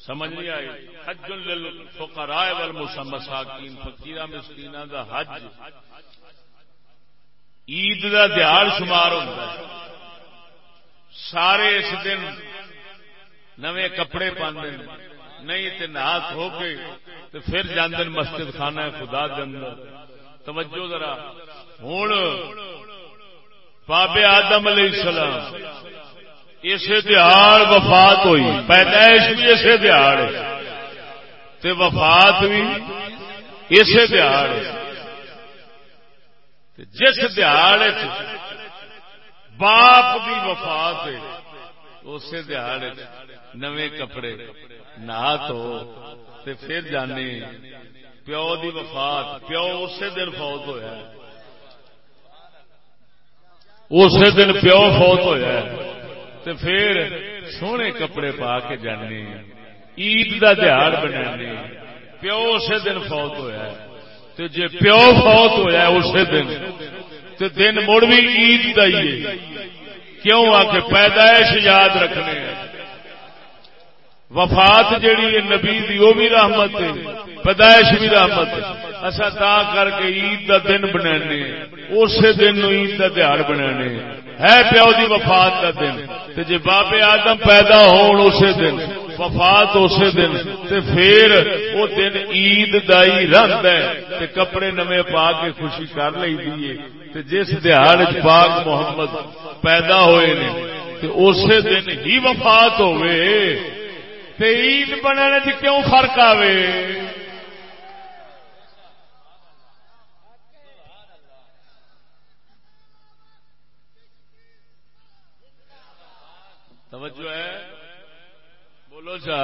سمجھ نہیں آئی؟ حج للفقراء والمساکین فقیرہ مسکینہ دا حج. عید دا دیہڑ شمار ہوتا ہے. سارے اس دن نوے کپڑے پاندے نہیں تے نہا ہو کے تے پھر جاندن مسجد خانہ خدا دے اندر. توجہ ذرا ہوں بابے آدم علیہ السلام۔ اسے دیہڑ وفات ہوئی۔ پیدائش بھی اسے دیہڑ تے وفات بھی اسے دیہڑ جس دیہڑ باپ کی وفات اسی دیہڑ نوے کپڑے نہ تو تے پھر جانے۔ پیو دی وفات، پیو اسی دن فوت ہویا۔ اسی دن پیو فوت ہویا تے پھر سونے کپڑے پا کے جانے عید دا دہاڑ بنا پیو اسی دن فوت ہویا تے جے پیو فوت ہویا اسی دن، تے دن مڑ بھی عید دا ہی کیوں آ کے پیدائش یاد رکھنے ہیں؟ وفات جیڑی ہے نبی دی، وہ بھی رحمت ہے، پیدائش بھی رحمت ہے۔ اصا تا کر کے عید دا دن بنا اسی دن عید دا دیہڑ بنا ہے پیو دی وفات دا دن۔ تے جے بابے آدم پیدا ہون اسی دن، وفات اسی دن، تے پھر وہ دن عید دا ہی رنگ ہے۔ تے کپڑے نمے پا کے خوشی کر لی دیے تے جس دیہڑ پاک محمد پیدا ہوئے نے، تے اسی دن ہی وفات ہوئے عید بننے کیوں فرق آوے؟ توجہ ہے؟ بولو جا۔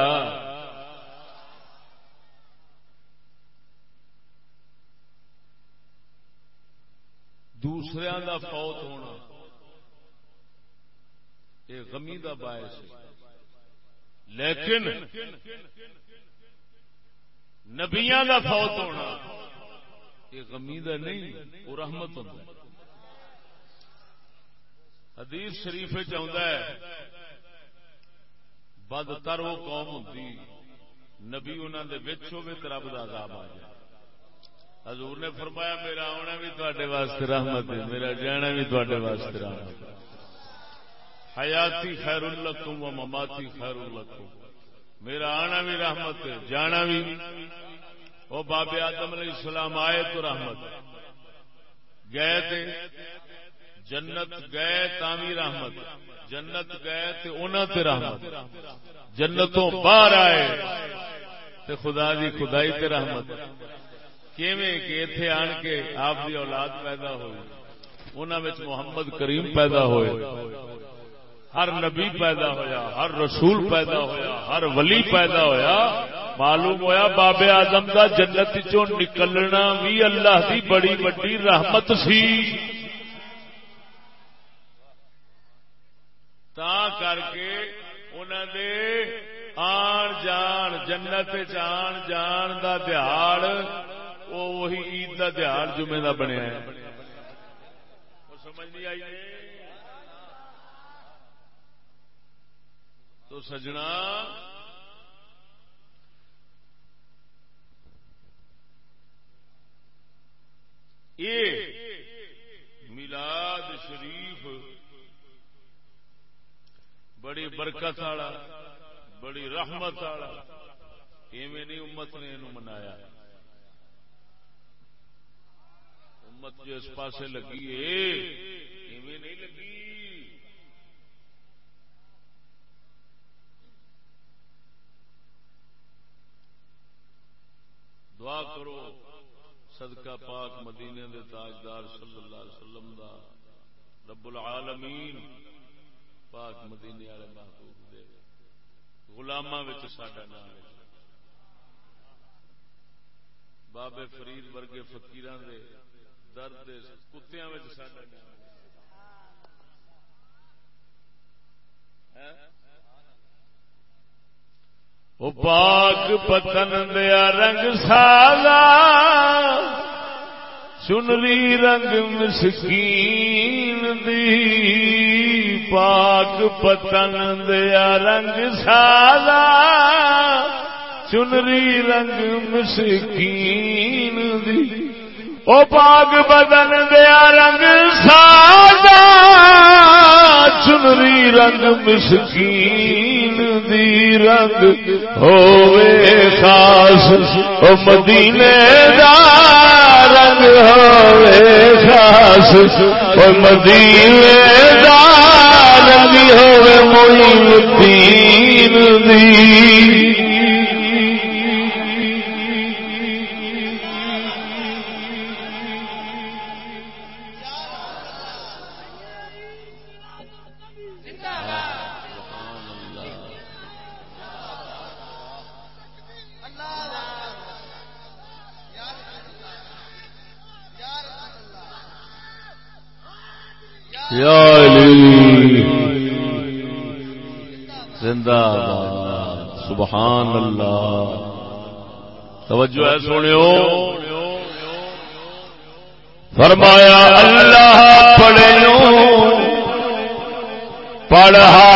دوسرے کا فوت ہونا، یہ غمی کا باعث ہے۔ لیکن نبیا کا فوت ہونا، یہ غمی دا نہیں، وہ رحمت ہوتا حدیث شریف چاہتا ہے، بد تر وہ قوم ہوتی نبی انہوں نے ہوگی تو رب کا عذاب آ جائے۔ حضور نے فرمایا، میرا آنا بھی تے واسطے رحمت ہے، میرا جانا بھی تے واسطے رحمت ہے۔ حیاتی خیر الکم و مماتی خیر الکم میرا آنا بھی رحمت ہے، جانا بھی. وہ بابے آدم علیہ السلام، آئے تو رحمت. گئے تھے، جنت گئے تامی رحمت. جنت گئے تے انہوں تے رحمت. جنتوں باہر آئے تے خدا دی خدائی تے رحمت. کیویں کہ اتے آن کے آپ دی اولاد پیدا ہوئی انہوں محمد کریم پیدا ہوئے. ہر نبی پیدا ہویا، ہر رسول پیدا ہویا، ہر ولی پیدا ہویا، معلوم ہویا بابے آدم کا جنت چو نکلنا بھی اللہ کی بڑی بڑی رحمت سی۔ تا کر کے انہوں نے آن جان، جنت آن جان دا دہاڑ وہی عید دا دہاڑ جمعے دا بنیا ہے۔ سمجھ نہیں آئی؟ تو سجنا یہ میلاد شریف بڑی برکت والا، بڑی رحمت والا، ایویں نہیں امت نے یہ منایا۔ امت جو اس پاسے لگی ہے، ایویں نہیں لگی۔ دعا کرو، صدقہ پاک مدینے دے تاجدار صلی اللہ علیہ وسلم دا۔ رب العالمین پاک مدینے والے محبوب دے۔ غلاماں وچ ساڈا نام ہے۔ بابے فرید ورگے فقیراں دے درد دے کتیاں وچ ساڈا نام ہے۔ ہاں؟ وہ پاک پتن دیا رنگ سالا چنری رنگ مسکین دی پاک پتن دیا رنگ سادا چنری رنگ مسکین دی او پاک بدن دیا رنگ سادا چنری رنگ مسکین دی رنگ ہووے خاص، او مدینے دا رنگ ہووے خاص، او مدینے دا رنگ ہووے موئی دین دی۔ زندہ باد۔ سبحان اللہ۔ توجہ ہے سنو فرمایا اللہ پڑھو پڑھا۔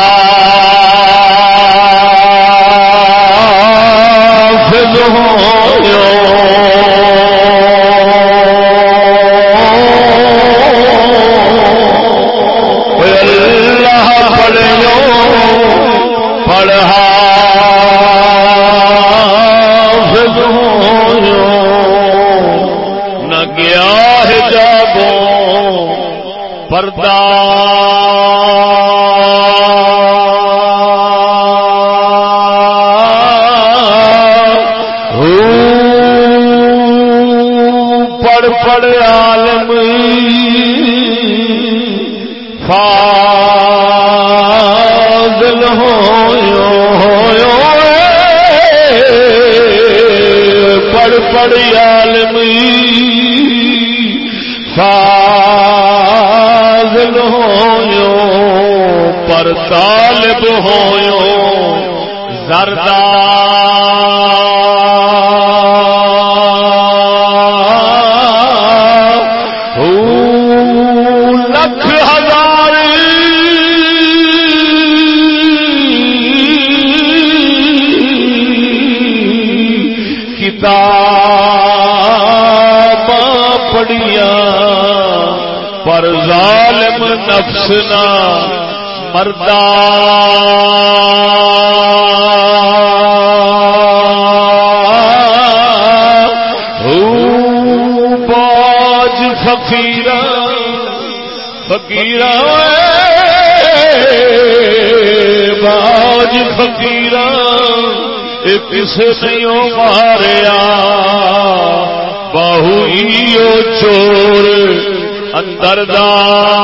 نفس نہ باج فقیر فقیر باج فقیر کسے نہیں ماریا۔ بہو چور اندر زندہ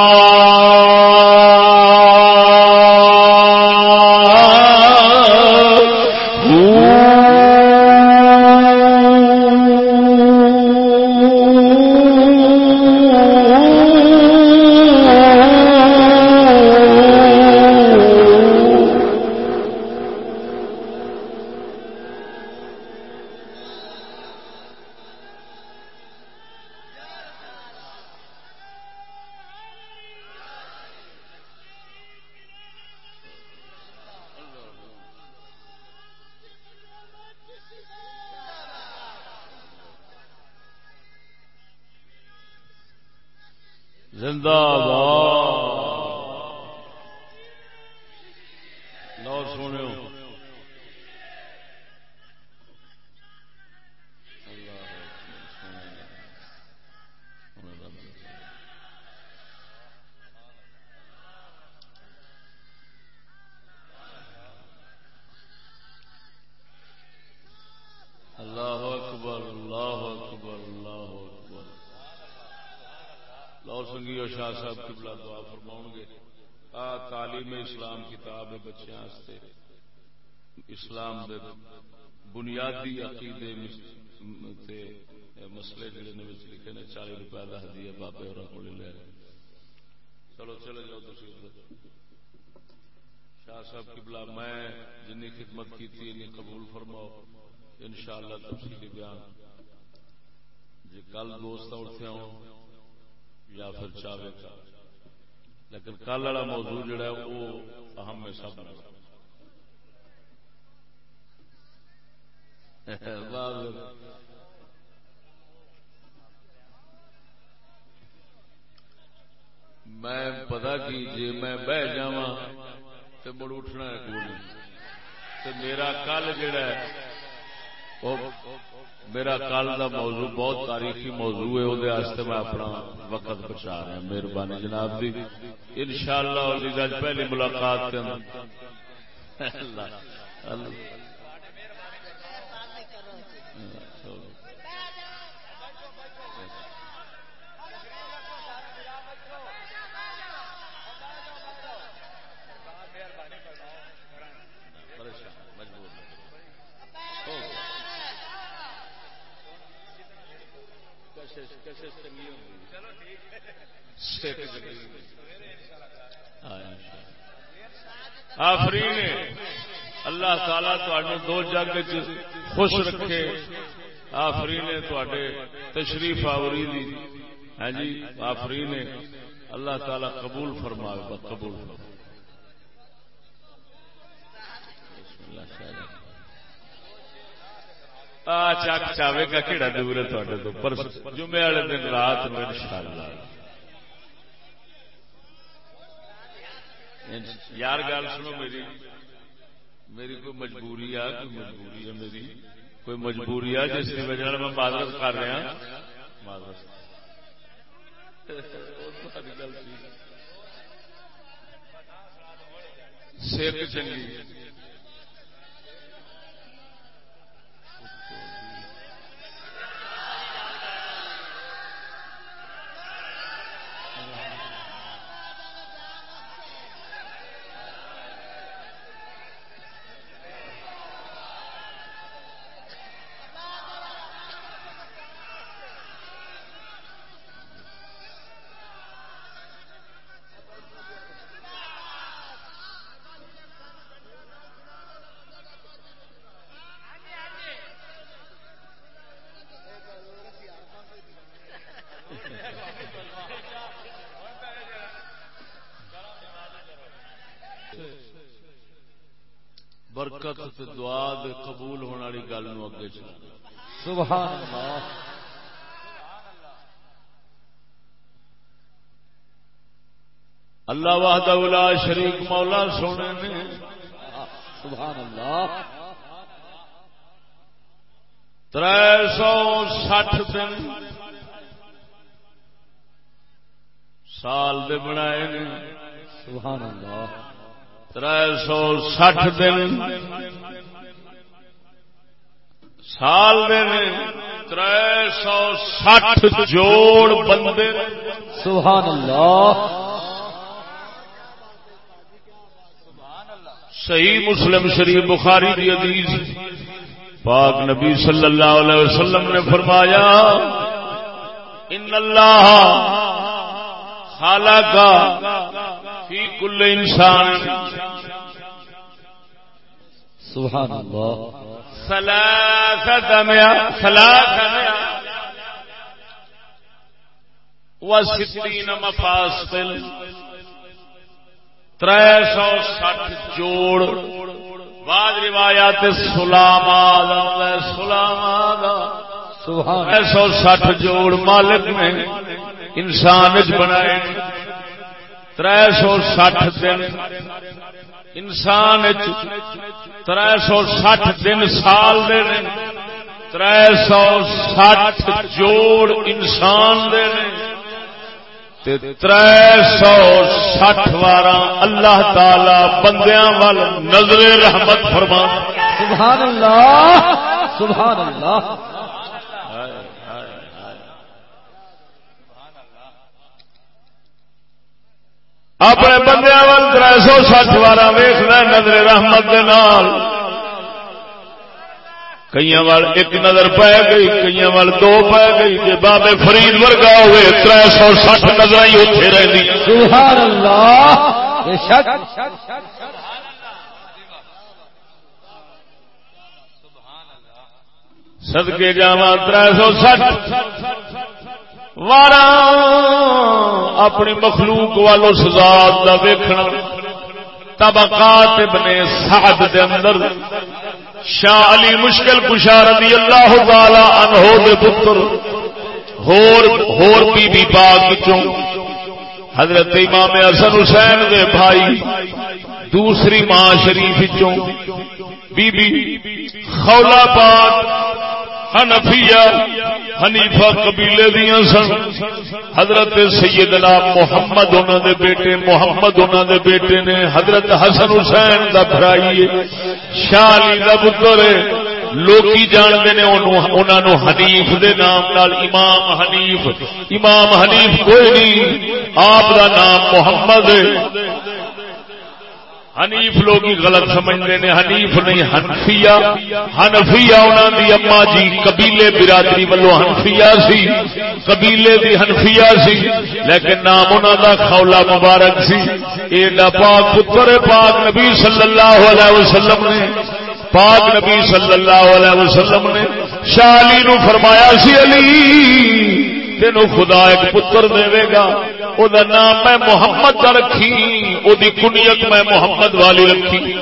جی ہوں یا پھر چاہے کا لیکن کل والا موضوع جڑا ہے وہ اہم ہے سب میں پتا کی جی میں بہ جا تو مڑ اٹھنا ہے میرا کل جڑا ہے میرا کل کا موضوع بہت تاریخی موضوع ہے وہ میں اپنا وقت بچا رہا مہربانی جناب جی۔ دی ان شاء اللہ پہلی ملاقات آفری نے اللہ تعالی دو جگ خوش رکھے۔ آفری نے تشریف آوری دی۔ ہاں جی آفری نے اللہ تعالی قبول فرما قبول چک چاہے گا کہڑا دور ہے تو؟ پر جمعے والے دن رات میں ان شاء اللہ یار گل سنو میری۔ میری کوئی مجبوری ہے کوئی مجبوری ہے میری؟ کوئی مجبوری ہے جس کی وجہ میں معذرت کر رہا ہاں؟ معذرت۔ سیک چنگی۔ اللہ وحدہ لا شریک مولا سونے نے۔ سبحان اللہ۔ تر سو سٹھ دن سال دے بنائے نے۔ سبحان اللہ۔ تر سو سٹھ دن سال دن تر سو سٹھ جوڑ بندے سبحان اللہ۔ صحیح مسلم شریف بخاری دی حدیث. پاک نبی صلی اللہ علیہ وسلم نے فرمایا ان اللہ خالق فی کل انسان. سبحان اللہ ثلاثة مئة ثلاثة مئة وستين مفاصل. تر سو سٹھ جوڑ بعد روایات سلام سلام سبحان سو سٹھ جوڑ مالک نے انسان بنائے۔ تر سو سٹھ دن انسان تر سو سٹھ دن سال دے تر سو سٹھ جوڑ انسان دے تر سو سٹھ وار اللہ تعالی بندیاں وال نظر رحمت فرما۔ سبحان اللہ سبحان اللہ۔ اپنے بندے وال تر سو سٹھ وار ویخنا نظر رحمت دے نال۔ کئی وال ایک نظر پی گئی کئی وال دو پی گئی جی بابے فرید ورگا ہوئے تر سو سٹھ نظر ہی اتنے رہی سبحان اللہ سدکے جا تر سو سٹھ۔ وار اپنی مخلوق والو سزاد کا ویکھنا۔ طبقات ابن سعد دے اندر شاہ علی مشکل کشا رضی اللہ تعالی عنہ دے پتر، ہور ہور بی بی پاک چوں حضرت امام حسن حسین دے بھائی، دوسری ماں شریف چوں بی بی خولا پاک حنفیہ، حنیفہ قبیلے دیا سن۔ حضرت سیدنا محمد انہوں دے بیٹے محمد انہوں دے بیٹے نے حضرت حسن حسین دا بھرائی شاہ علی دا پتر لوکی جانتے نے انہوں حنیف دے نام نال امام حنیف۔ امام حنیف کوئی نہیں، آپ دا نام محمد حنیف لوگ غلط سمجھتے ہیں، حنیف نہیں ہنفیا ہنفیا انہوں دی اما جی قبیلے برادری والو ہنفیا سی، قبیلے دی ہنفیا سی، لیکن نام انہوں دا خولا مبارک سی۔ ایڈا پاک پتر پاک نبی صلی اللہ علیہ وسلم نے، پاک نبی صلی اللہ علیہ وسلم نے شاہ علی نو فرمایا سی، علی تین خدا ایک پتر دے گا۔ او دا نام میں محمد رکھی او دی کنیت میں محمد والی رکھی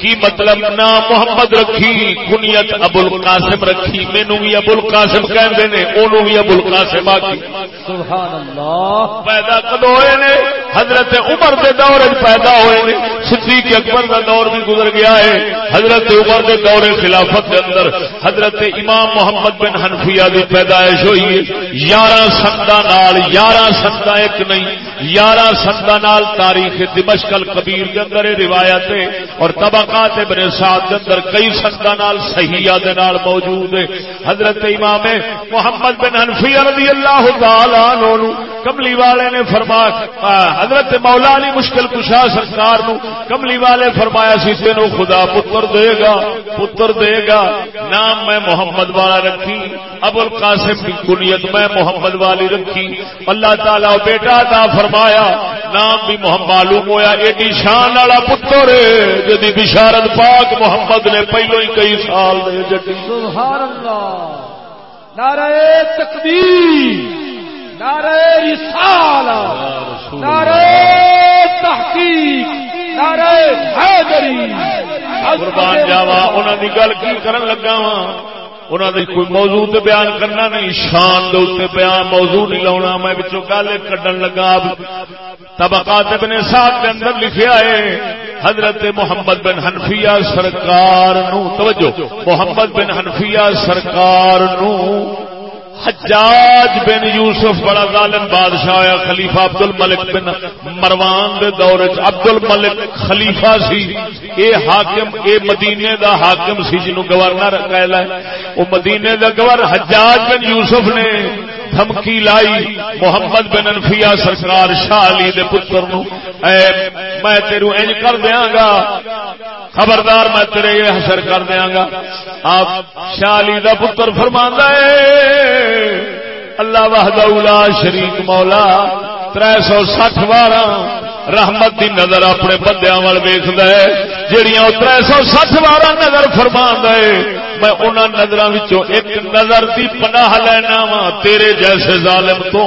کی مطلب نام محمد رکھی کنیت ابو القاسم رکھی مینو بھی ابو القاسم کہندے نے اونوں بھی ابو القاسم آکی سبحان اللہ پیدا کدو ہوئے نے حضرت عمر دے دور پیدا ہوئے نے، صدیق اکبر دا دور بھی گزر گیا ہے۔ حضرت عمر دے دور خلافت دے اندر حضرت امام محمد بن حنفیہ دی پیدائش ہوئی ہے۔ یارہ سندا نال، یارہ سندا ایک نہیں، یارہ سندا نال تاریخ دمشق الکبیر دے اندر روایت ہے۔ اور طبقات ابن سعد دے اندر کئی سندا نال صحیحہ دے نال موجود ہے۔ حضرت امام محمد بن حنفی رضی اللہ تعالی عنہ کملی والے نے فرمایا حضرت مولا علی مشکل کشا سرکار نو کملی والے فرمایا سی، تینو خدا پتر دے گا، پتر دے گا، نام میں محمد والا رکھی ابو القاسم کی کنیت میں محمد والی رکھی۔ اللہ تعالی بیٹا دا فرمایا، نام بھی محمد معلوم ہویا، ایڈی شان والا پتر جدی بشارت پاک محمد نے پہلو ہی کئی سال دے جٹی سبحان اللہ، نعرہ تکبیر نعرہ رسالہ، نعرہ تحقیق، نعرہ حیدری۔ قربان جاوا، انہاں دی گل کی کرن لگا وا انہوں نے کوئی موضوع تے بیان کرنا نہیں؟ شان دے اتنے بیان موضوع نہیں لاؤنا، میں بچوں گل کڈن لگا۔ طبقات ابن صاحب کے اندر لکھیا ہے، حضرت محمد بن حنفیہ سرکار نو، توجہ، محمد بن حنفیہ سرکار نو حجاج بن یوسف بڑا ظالم بادشاہ ہویا خلیفہ عبد الملک بن مروان دے دور عبد الملک خلیفہ سی، اے حاکم، اے مدینے دا حاکم سی جنوں گورنر کہلا ہے۔ او مدینے دا گورنر حجاج بن یوسف نے دھمکی لائی محمد بن انفیا سرکار شاہ علی دے پتر نو۔ اے، میں تیرو انج کر دیاں گا۔ خبردار میں تیرے یہ حشر کر دیا گا۔ آپ شالی دا پتر فرما ہے۔ اللہ وحدہ اولا شریک مولا تر سو سٹھ بارہ رحمت دی نظر اپنے بندیا وال ویخد جہیا تر سو سٹھ بارہ نظر فرما ہے۔ میں ان نظر ایک نظر دی پناہ لینا وا تیرے جیسے ظالم تو۔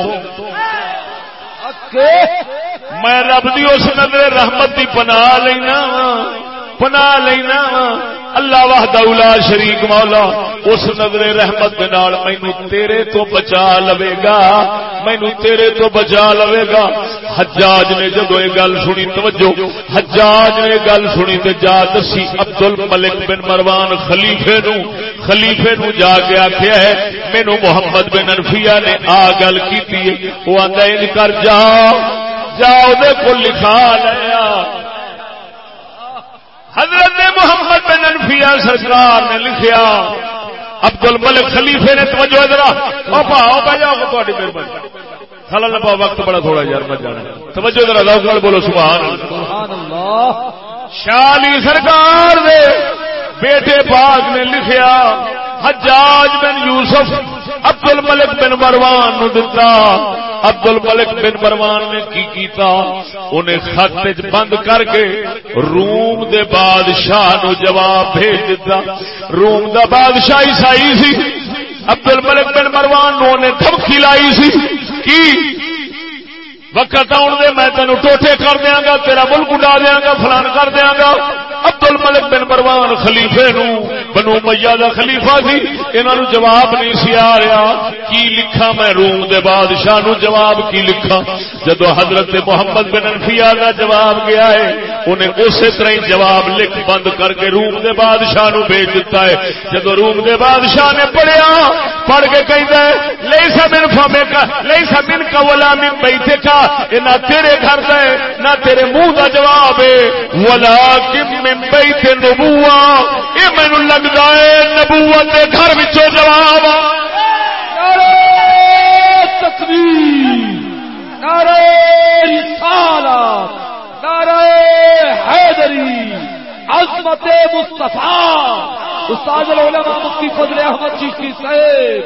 میں رب دی اس نظر رحمت دی پناہ لینا وا پنا لینا اللہ وحدہ اولا شریک مولا، اس نظر رحمت دے نال مینو تیرے تو بچا لوے گا مینو تیرے تو بچا لوے گا حجاج نے جدو یہ گل سنی، توجہ، حجاج نے گل سنی تے جا دسی عبد الملک بن مروان خلیفے نو خلیفے نو جا کے آخیا ہے مینو محمد بن انفیا نے آ گل کی وہ آتا کر جا جا کو لکھا لیا حضرت محمد بن انفیا سرکار نے لکھیا عبد الملک خلیفے نے توجہ ادھر پاؤ پہ جاؤ تھوڑی مہربانی۔ خلل پاؤ وقت بڑا تھوڑا یار میں جانا۔ توجہ ادھر لوگ بولو سبحان اللہ۔ شالی سرکار نے بیٹے پاک نے لکھیا حجاج بن یوسف عبد الملک بن مروان نو دتا۔ عبد الملک بن مروان نے کی کیتا؟ انہیں خط بند کر کے روم دے بادشاہ نو جواب بھیج دیتا روم دا بادشاہ عیسائی سی۔ عبد الملک بن مروان نو نے دھمکی لائی سی۔ کی؟ وقت آن دے، میں تینوں ٹوٹے کر دیا گا، تیرا ملک اڈا دیا گا، فلان کر دیا گا۔ ابدل ملک بن مروان خلیفے نو بنو میا دا خلیفہ سی انہوں نے جواب نہیں سی آ رہا۔ کی لکھا میں روم دے بادشاہ نو جواب کی لکھا جدو حضرت محمد بن انفیا کا جواب گیا ہے، انہیں اسی طرح جواب لکھ بند کر کے روم دے بادشاہ نو بھیج دیتا ہے۔ جدو روم دے بادشاہ نے پڑھیا، پڑھ کے کہتا ہے لئی سا من فامے کا لئی سا من کا ولا من بیتے کا یہ نہ تیرے گھر کا ہے، نہ تیرے منہ کا جواب ہے۔ ولا کم من بیت نبوا یہ مینو لگتا ہے نبوت کے گھر بچوں جواب۔ تقریر نعرہ رسالت، نعرہ حیدری، عظمت مصطفیٰ۔ استاد العلماء مفتی فضل احمد چشتی صاحب،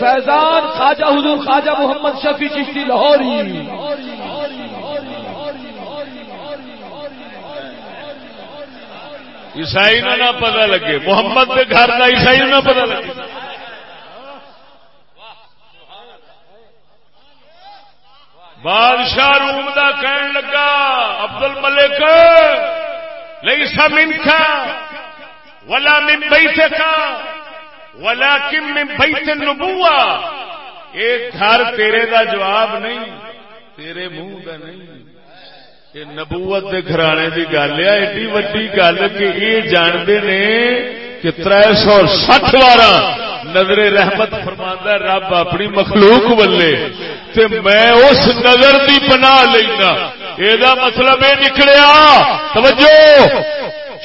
فیضان خواجہ حضور خواجہ محمد شفیع چشتی لاہوری۔ عیسائی نہ نہ پتہ لگے، محمد کے گھر کا عیسائی نہ پتہ لگے۔ بادشاہ روم دا کہن لگا ابدل ملک نہیں سمن کا ولا من بیت کا ولا کم من بیت نبوا ایک گھر تیرے دا جواب نہیں، تیرے منہ دا نہیں۔ یہ نبوت دے گھرانے دی گل ہے، ایڈی وڈی گل کہ یہ جانتے نے کہ تر سو سٹھ بارہ نظر رحمت فرماندہ رب اپنی مخلوق بلے تے میں اس نظر دی بنا لینا۔ یہ مطلب یہ نکلیا۔ توجہ!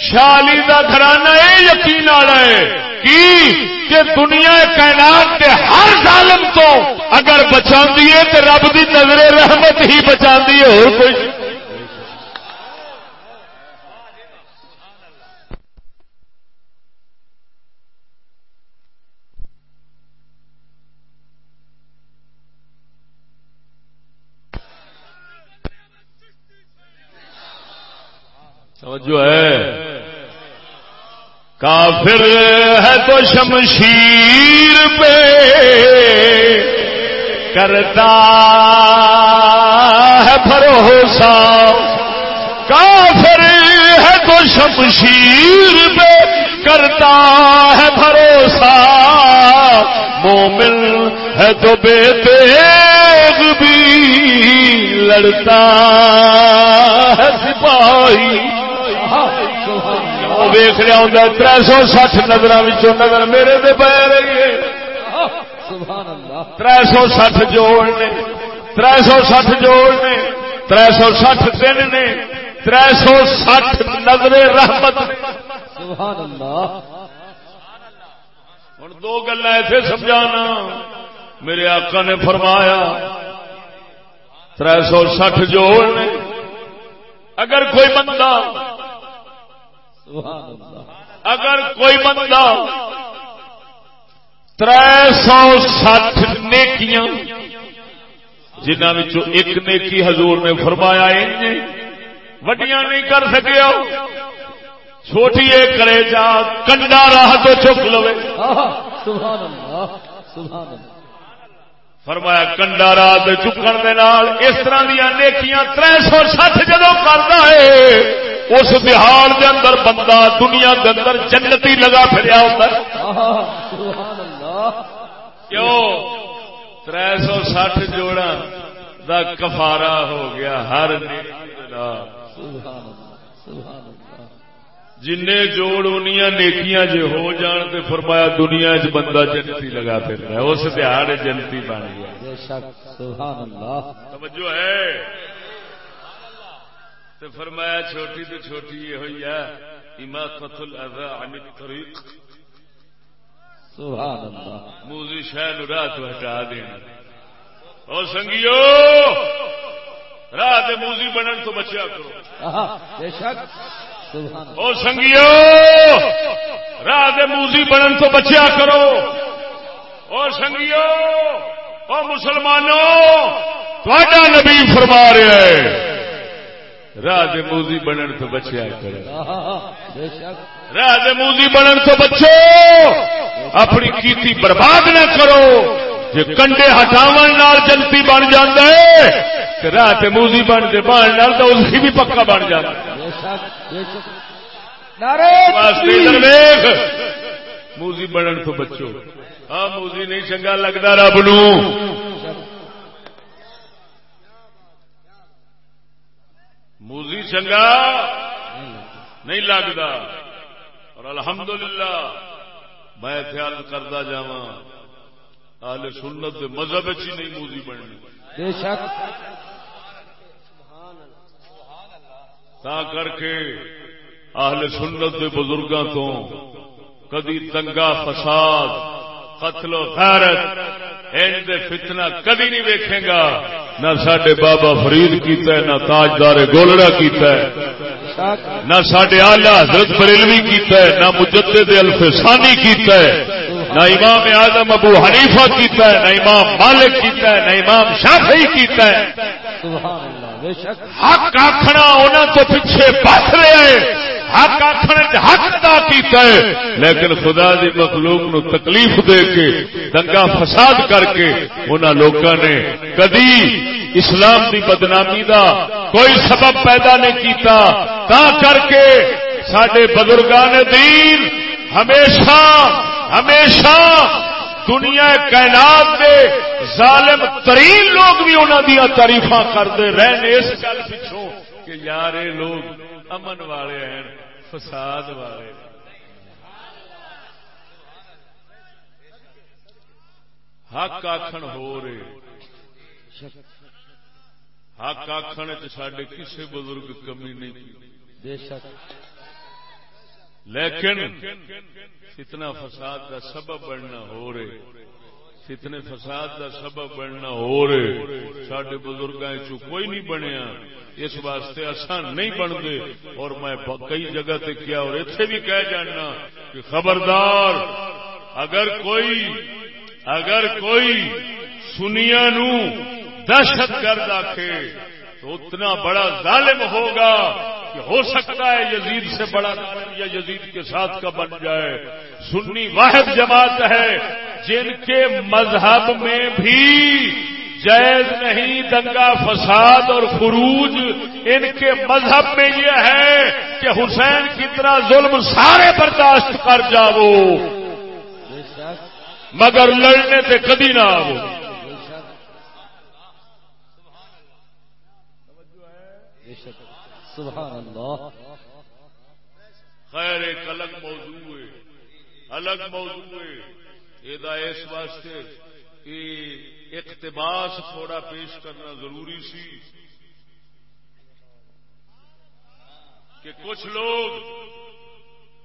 شالی دا گھرانہ یہ یقین والا ہے کی کہ دنیا کائنات کے ہر ظالم تو اگر بچا دیے تو رب دی نظر رحمت ہی بچا دیے اور کوئی جو ہے۔ کافر ہے تو شمشیر پہ کرتا ہے بھروسہ۔ کافر ہے تو شمشیر پہ کرتا ہے بھروسہ۔ مومن ہے تو بے تیغ بھی لڑتا ہے سپاہی۔ ویخ رہا ہوں تر سو سٹھ نظر نظر میرے دے پی رہی ہے۔ تر سو سٹھ جوڑ نے تر سو سٹھ جوڑ نے تر سو سٹھ دن نے تر سو سٹھ نظر رحمت۔ ہوں دو گلا ایسے سمجھانا، میرے آقا نے فرمایا تر سو سٹھ جوڑ نے۔ اگر کوئی بندہ اگر کوئی بندہ تر سو سٹھ نیکیاں جنہوں ایک نیکی حضور نے فرمایا وڈیاں نہیں کر سکے چھوٹی کرے جا، کنڈا راہ تو چک لو فرمایا، کنڈا راہ چکن اس طرح دیا نیکیاں تر سو سٹھ جدو کرتا ہے اس بہار دے اندر بندہ دنیا دے اندر جنتی لگا پھریا ہوتا کیوں؟ تر سو سٹھ جوڑا دا کفارا ہو گیا ہر جن جوڑ انیاں نیکیاں جے ہو جان تے فرمایا دنیا چ بندہ جنتی لگا پھر رہا ہے اس دہاڑ جنتی بن گیا۔ توجہ ہے۔ تو فرمایا چھوٹی تو چھوٹی یہ ہوئی ہے اماقت الاذى عن الطريق. سبحان اللہ۔ موزی شاہ رات ہٹا دینا۔ او سنگیو رات موزی بنن تو بچیا کرو۔ بے شک۔ او سنگیو رات موزی بنن تو بچیا کرو۔ او سنگیو او مسلمانوں تھوڑا نبی فرما رہا ہے راہ موزی بنن تو بچیا کرو۔ راہ موزی بنن تو بچو۔ اپنی کیتی برباد نہ کرو۔ جی کنڈے ہٹاو جنتی بن جائے راہ موزی بن کے بن تو اس کی بھی پکا بن جائے موزی بنن تو بچو۔ ہاں موزی نہیں چنگا لگتا رب نو موزی چنگا؟ نہیں لگتا اور الحمدللہ میں خیال کرتا جا سنت مذہب ہی نہیں موزی بننی۔ بے شک۔ تا کر کے اہل سنت کے بزرگوں تو کدی دنگا فساد قتل و غیرت دے فتنہ کدی نہیں ویکھے گا نہ سڈے بابا فرید کیتا ہے نہ تاجدار گولڑا کیتا ہے نہ سڈے آلہ حضرت بریلوی کیتا ہے نہ مجدد الفسانی کیتا ہے نہ امام اعظم ابو حنیفہ کیتا ہے نہ امام مالک کیتا ہے نہ امام شافعی کیتا ہے۔ حق آخنا انہوں تو پیچھے بس رہے۔ حق آخر حق ادا کیتا ہے، لیکن خدا دی مخلوق نو تکلیف دے کے دنگا فساد کر کے انہوں لوگوں نے کدی اسلام دی بدنامی دا کوئی سبب پیدا نہیں کیتا۔ تا کر کے سڈے بزرگان دین ہمیشہ ہمیشہ دنیا کائنات دے ظالم ترین لوگ بھی انہوں دیا تعریف کرتے رہے اس گل پچھوں کہ یار لوگ امن والے ہیں فساد والے حق آخر ہو رہے حق آخر سڈے کسی بزرگ کمی نہیں لیکن اتنا فساد کا سبب بننا ہو رہے فتنے فساد کا سبب بننا ہو رہے سڈے بزرگ کوئی نہیں بنیا۔ اس واسطے آسان نہیں بنتے۔ اور میں کئی جگہ تے کیا اور اتنے بھی کہہ جاننا کہ خبردار، اگر کوئی اگر کوئی سنیا نو دہشت گرد آخے تو اتنا بڑا ظالم ہوگا کہ ہو سکتا ہے یزید سے بڑا یا یزید کے ساتھ کا بن جائے۔ سنی واحد جماعت ہے، جن کے مذہب میں بھی جائز نہیں، دنگا فساد اور خروج۔ ان کے مذہب میں یہ ہے کہ حسین کتنا ظلم سارے برداشت کر جاؤ۔ مگر لڑنے سے کدی نہ آو خیر ایک الگ موضوع ہے، الگ موضوع ہے۔ یہ اس واسطے اقتباس تھوڑا پیش کرنا ضروری سی کہ کچھ لوگ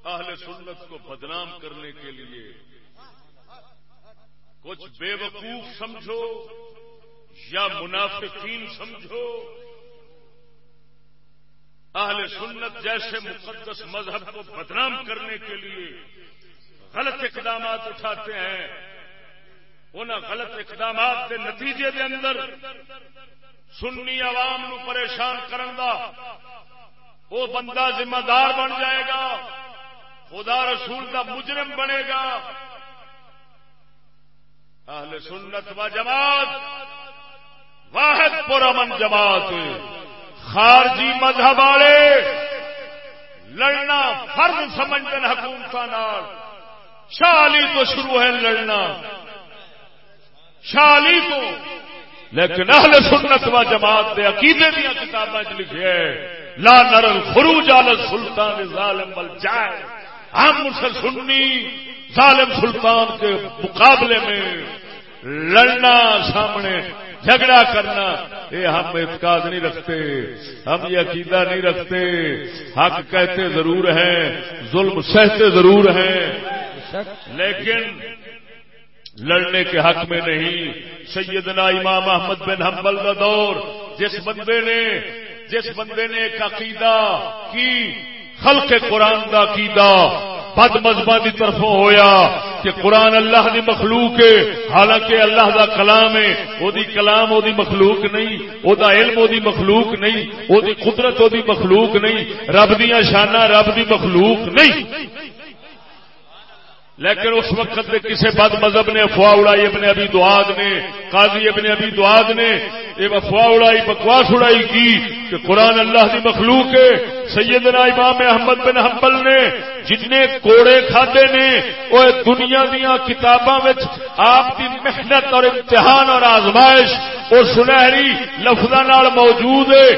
اہل سنت کو بدنام کرنے کے لیے کچھ بے وقوف سمجھو یا منافقین سمجھو۔ اہل سنت جیسے مقدس مذہب کو بدنام کرنے کے لیے غلط اقدامات اٹھاتے ہیں۔ ان غلط اقدامات کے نتیجے دے اندر سنی عوام نو پریشان کرن دا وہ بندہ ذمہ دار بن جائے گا، خدا رسول کا مجرم بنے گا۔ اہل سنت و جماعت واحد پرامن جماعت خارجی مذہب والے لڑنا فرض سمجھتے حکومت شالی تو شروع ہے لڑنا۔ شالی تو۔ لیکن اہل سنت و جماعت دے عقیدے دیا کتابیں لکھے لا نرل خروج عال سلطان ظالم بل جائے ہم مسل سنی، ظالم سلطان کے مقابلے میں لڑنا سامنے جھگڑا کرنا یہ ہم اعتقاد نہیں رکھتے، ہم یہ عقیدہ نہیں رکھتے۔ حق کہتے ضرور ہیں، ظلم سہتے ضرور ہیں۔ لیکن لڑنے کے حق میں نہیں۔ سیدنا امام احمد بن حنبل کا دور، جس بندے نے، جس بندے نے ایک عقیدہ کی خلق قرآن کا عقیدہ بد مذہبہ کی طرفوں ہویا کہ قرآن اللہ دی مخلوق ہے، حالانکہ اللہ دا کلام ہے وہ دی کلام او دی مخلوق نہیں وہ دا علم وہ دی مخلوق نہیں وہ دی قدرت او دی مخلوق نہیں، رب دیا شانہ رب دی مخلوق نہیں۔ لیکن اس وقت دے کسی بد مذہب نے، افواہ اڑائی ابن ابھی دعاد نے، قاضی ابن ابھی دعاد نے، یہ افواہ اڑائی، بکواس اڑائی کی کہ قرآن اللہ کی مخلوق ہے، سیدنا امام احمد بن حنبل نے جتنے کوڑے کھادے نے وہ دنیا دیا کتاباں آپ کی محنت اور امتحان اور آزمائش، وہ سنہری لفظ موجود ہے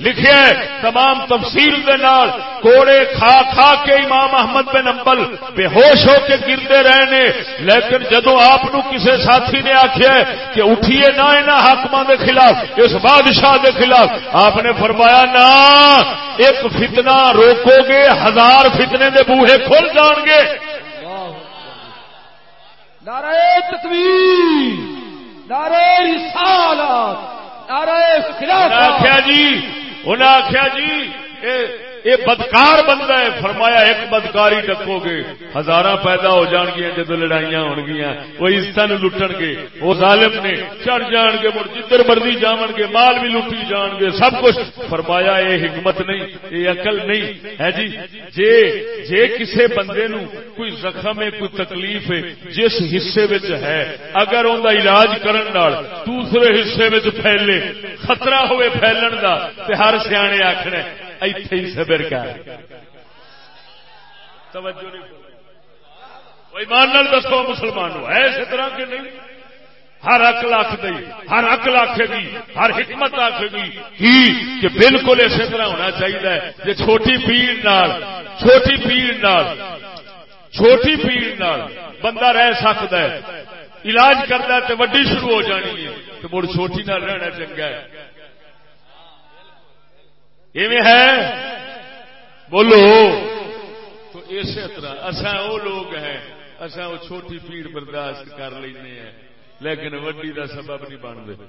لکھے تمام تفصیل دے نال کوڑے کھا کھا کے امام احمد بن امبل بے ہوش ہو کے گرتے رہے لیکن جدو آپ کسی ساتھی نے آخیا کہ اٹھیے نہ یہاں حکم دے خلاف اس بادشاہ دے خلاف آپ نے فرمایا نہ ایک فتنہ روکو گے ہزار فتنے دے بوہے کھل جان گے۔ نعرہ تکبیر نعرہ رسالت نعرہ خلافت۔ آخیا جی انہیں آخیا جی یہ بدکار بندہ ہے۔ فرمایا، ایک بدکاری ڈکو گے۔ ہزار پیدا ہو جان گیا جدو لڑائیاں ہو گیا وہ عزت لٹن گے۔ وہ ظالم نے چڑھ جان گے، مڑ جدھر مرضی جان گے، مال بھی لٹی جان گے، سب کچھ۔ فرمایا، یہ حکمت نہیں، یہ عقل نہیں۔ ہے جی جے جے کسے بندے نو کوئی زخم ہے، کوئی تکلیف ہے، جس حصے ہے، اگر ان کا علاج کرن دوسرے حصے پھیلے، خطرہ ہوئے پھیلن کا ہر سیانے آخر ایتھے ہی صبر کر۔ توجہ نہیں ایمان نال دسو مسلمان ہے اس طرح کے نہیں۔ ہر اکل آخ گئی ہر اکل آخے گی ہر حکمت آخے گی ہی، کہ بالکل اسی طرح ہونا چاہیے کہ چھوٹی پیڑ نال، چھوٹی پیڑ نال، چھوٹی پیڑ نال بندہ رہ سکتا ہے۔ علاج کرتا ہے تو وڈی شروع ہو جانی ہے تو مڑ چھوٹی نال رہنا چنگا ہے۔ ہے؟ بولو۔ تو اسی طرح اصا وہ لوگ ہیں اصا وہ چھوٹی پیڑ برداشت کر لینے لیکن وڈی دا سبب نہیں بنتے۔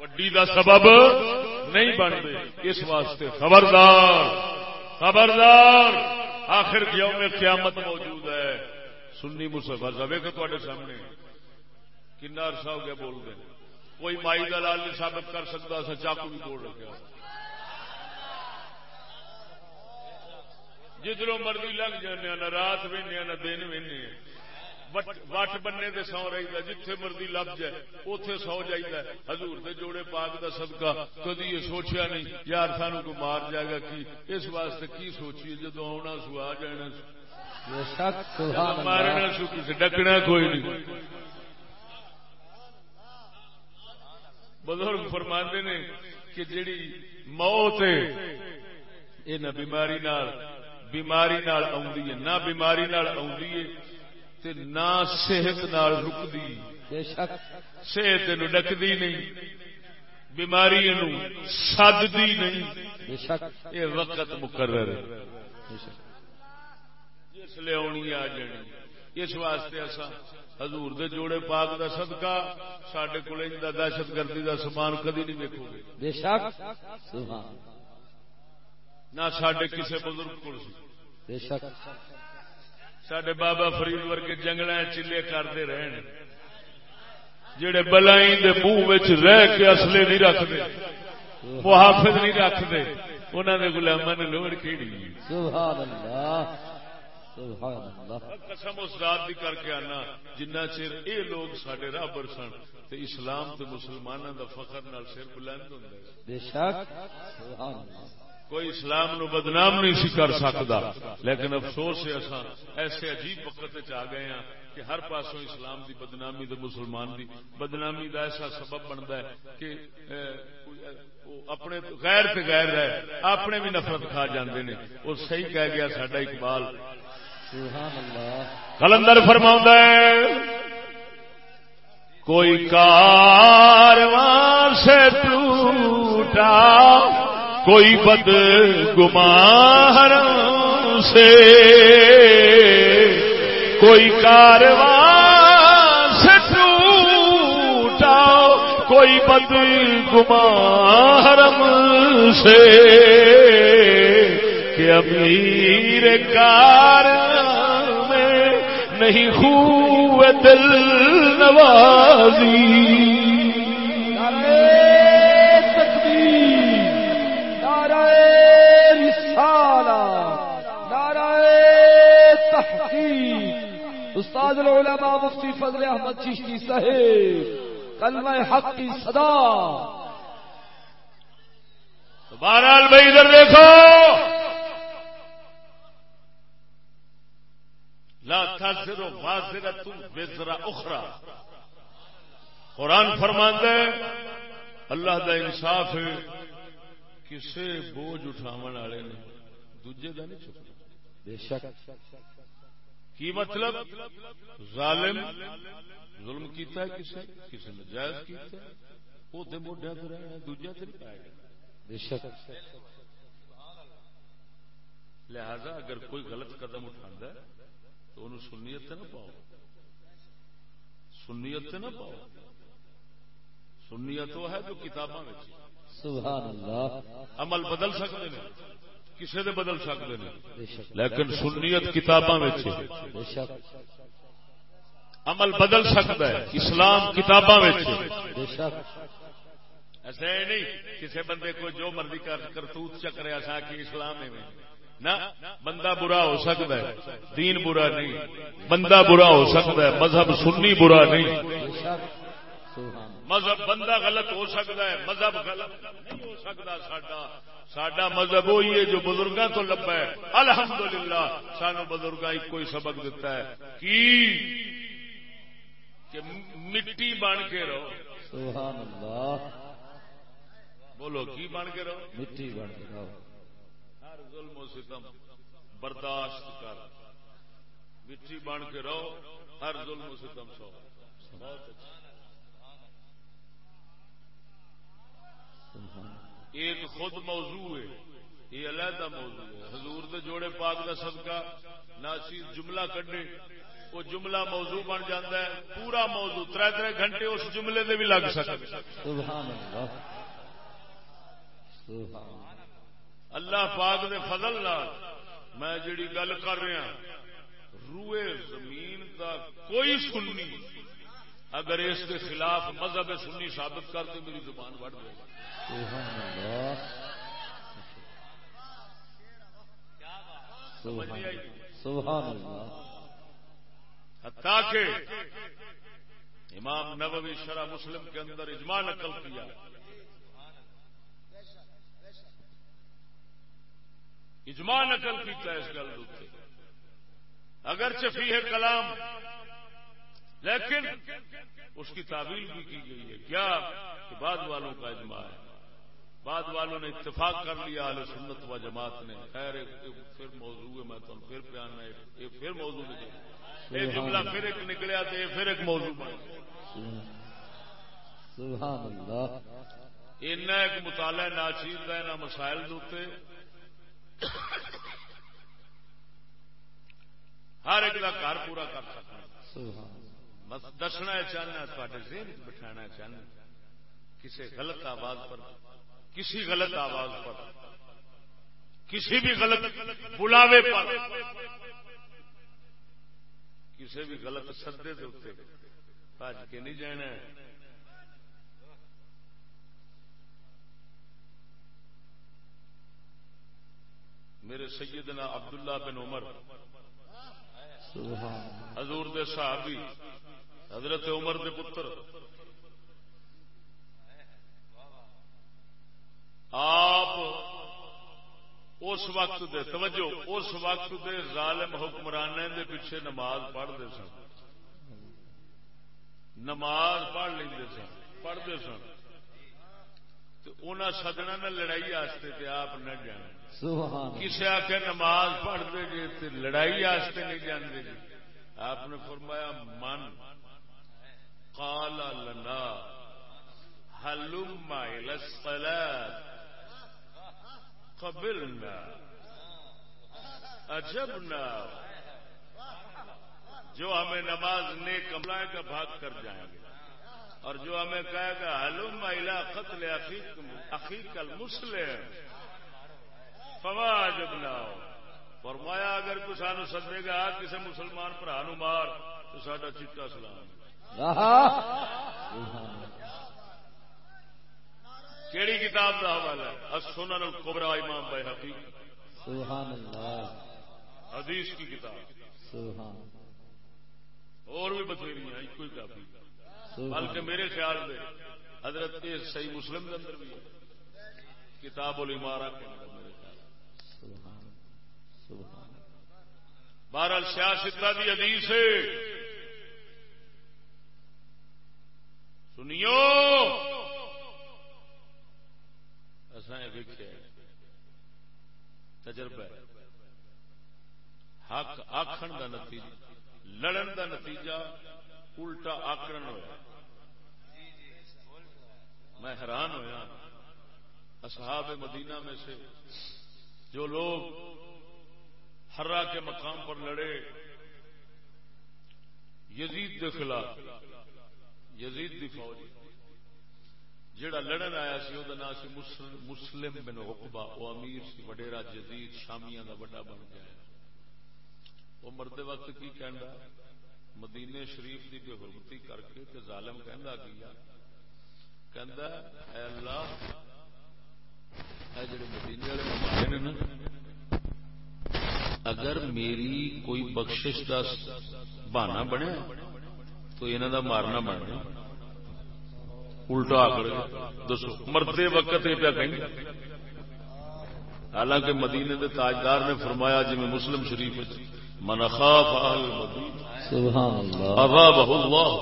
وڈی دا سبب نہیں بنتے۔ اس واسطے خبردار خبردار۔ آخر میں قیامت موجود ہے۔ سنی مسفر سب تے سامنے۔ کنا عرصہ ہو گیا بول رہے کوئی مائی دلال نہیں ثابت کر سکتا سا چاقو بھی توڑ رکھا جدھر مرضی لگ جانے نہ رات بھی نہ دن بھی وٹ بننے دے سو رہی جتھے مرضی لب جائے اتے سو جائیے حضور دے جوڑے پاک دا صدقہ کدی یہ سوچیا نہیں یار سانو کو مار جائے گا کی؟ اس واسطے کی سوچیے جدو آنا سو آ جانا مارنا سو کسی ڈکنا کوئی نہیں۔ بزرگ فرماندے نے کہ جیڑی موت ہے یہ نہ بیماری نال بیماری نہ بیماری نہ صحت رکتی صحت ڈکتی نہیں بیماری سدتی نہیں۔ یہ وقت مقرر جس لے آنی آ جانی۔ اس واسطے اصا حضور دے جوڑے پاک دا صدقہ سڈے کو دہشت گردی دا سامان کدی نہیں ویکو گے۔ نہ سڈے کسی بزرگ کو سڈے بابا فرید ورگے جنگل چلے کرتے رہے جڑے بلائی دے منہ رہ کے اصلے نہیں رکھتے محافظ نہیں رکھتے انہوں نے گلاما نے لوڑ کیڑی قسم اس رات بھی کر کے آنا جنہ چر اے لوگ سڈے رابر سن تے اسلام تے مسلمانوں دا فخر نال سر بلند ہوں کوئی اسلام نو بدنام نہیں سی کر سکتا۔ لیکن افسوس ہے اصا ایسے عجیب وقت آ گئے ہیں کہ ہر پاسوں اسلام دی بدنامی تو مسلمان دی بدنامی دا ایسا سبب بنتا ہے کہ اپنے غیر تے غیر ہے اپنے بھی نفرت کھا جاندے نے۔ وہ صحیح کہہ گیا ساڈا اقبال۔ کلندر فرما کوئی کارواں سے ٹوٹا کوئی بد گمار سے، کوئی کارواں سے ٹوٹا، کوئی بد گمار سے۔ کہ امیر کار میں نہیں خوب دل نوازی العلماء مفتی فضل احمد چشتی صاحب، کلمہ حق کی صدا۔ بہرحال بھائی ادھر دیکھو۔ لا تاثر و واضح تم بے اخرا قرآن فرماند اللہ دا انصاف ہے۔ کسے بوجھ اٹھاو والے نے دوجے دا نہیں چکنا بے شک۔ کی مطلب؟ ظالم ظلم کیتا ہے کسے کسی نے جائز کیتا ہے۔ وہ تو موڈیا تو رہنا دوجا تو نہیں پائے گا۔ بے شک۔ لہذا اگر کوئی غلط قدم اٹھا ہے تو انہوں سنیت نہ پاؤ۔ سنیت نہ پاؤ۔ سنیت وہ ہے جو کتاباں سبحان اللہ۔ عمل بدل سکتے ہیں۔ کسی دے بدل سکتے ہیں۔ لیکن سنیت کتاباں عمل بدل سکتا ہے۔ اسلام کتاباں ایسا ہے نہیں کسی بندے کو جو مرضی کر کرتوت چکرے ایسا کہ اسلام میں نہ بندہ برا ہو سکتا ہے۔ دین برا نہیں۔ بندہ برا ہو سکتا ہے۔ مذہب سنی برا نہیں۔ مذہب بندہ غلط ہو سکتا ہے مذہب غلط نہیں ہو سکتا ساڈا۔ ساڈا مذہب وہی ہے جو بزرگوں تو لبا ہے۔ الحمدللہ سانو بزرگاں ایک کوئی سبق دیتا ہے۔ کی؟ کہ مٹی بن کے رہو۔ سبحان اللہ بولو کی بن کے رہو؟ مٹی بن کے رہو۔ ہر ظلم و ستم برداشت کر۔ مٹی بن کے رہو ہر ظلم و ستم سو۔ بہت اچھا۔ ایک خود موضوع ہے، یہ علیحدہ موضوع ہے۔ حضور دے جوڑے پاک کا صدقہ ناچیز جملہ کڈے، وہ جملہ موضوع بن جاتا ہے، پورا موضوع تر تر گھنٹے اس جملے دے بھی لگ سکتے اللہ پاک دے فضل نال میں جڑی گل کر رہا روئے زمین دا کوئی سننی اگر اس کے خلاف مذہب سنی ثابت کر دے، میری زبان بڑھ جائے سبحان اللہ، سبحان حتیٰ کہ امام نووی شرح مسلم کے اندر اجماع نقل کیا۔ اجماع نقل کیتا ہے اس گل دوتے اگر چفی ہے کلام، لیکن اس کی تعویل بھی کی گئی ہے۔ کیا؟ کہ بعد والوں کا اجماع ہے۔ بعد والوں نے اتفاق کر لیا اہل سنت و جماعت نے۔ خیر پھر موضوع ہے میں تو پھر بیان ہے ایک پھر موضوع نکلا ایک جملہ پھر ایک نکلیا تو یہ پھر ایک موضوع بن سبحان اللہ۔ اینا ایک مطالعہ ناچیز کا انہوں مسائل دوتے ہر ایک کا گھر پورا کر سکنا۔ سبحان بس دسنا چاہنا تھوڑے ذہن بٹھانا چاہنا کسی غلط آواز پر کسی غلط آواز پر کسی بھی غلط بلاوے پر کسی بھی غلط سدے کے اتنے بج کے نہیں جانا میرے سیدنا عبداللہ بن عمر حضور دے صحابی حضرت عمر دے پتر آپ اس وقت دے توجہ اس وقت دے ظالم حکمرانے دے پیچھے نماز پڑھتے سن۔ نماز پڑھ لیں سن پڑھتے سن۔ سدنا نے لڑائی آستے تے آپ نہ جانا سبحان کسی آ کے نماز پڑھتے جی تے لڑائی آستے نہیں جانے جی آپ نے فرمایا من قال لنا الى الصلاه قبلنا اجبنا جو ہمیں نماز نیک کملائے کا بھاگ کر جائیں گے۔ اور جو ہمیں کہے گا ہلوم الى قتل عقیق المسلم۔ فما اجبنا فرمایا، اگر کوئی سانو سدے گا کسی مسلمان برا نو مار، تو ساڈا چیٹا سلام۔ کیڑی کتاب کا حوالہ ہے؟ سنن القبرا امام بھائی حقیق سبحان اللہ حدیث کی کتاب۔ سبحان۔ اور بھی بتھیری ہیں ایک ہی کافی۔ بلکہ میرے خیال میں حضرت صحیح مسلم کے اندر بھی کتاب الامارہ کے اندر میرے خیال بہرحال سیاست کی حدیث ہے۔ سنیو! اصا تجربہ حق آخر کا نتیجہ، لڑن کا نتیجہ الٹا آکرن ہوا میں حیران ہوا اصحاب مدینہ میں سے جو لوگ ہرا کے مقام پر لڑے، یزید کے خلاف، یزید دی فوج۔ جڑا لڑن آیا سی وہ نام سی مسلم بن حقبہ وہ امیر سی، وڈیرا جدید شامیاں دا بڑا بن گیا وہ مرد وقت کی کہندا مدینے شریف دی بے حرمتی کر کے تے ظالم کہندا کیا؟ کہندا، اے اللہ، اے جڑے مدینے والے مارے نے اگر میری کوئی بخشش کا بہانا بنے تو انہوں دا مارنا بننا الٹا آکڑ دسو مرتے وقت یہ پیا کہیں حالانکہ مدینے دے تاجدار نے فرمایا جی میں مسلم شریف من خاف عذاب اللہ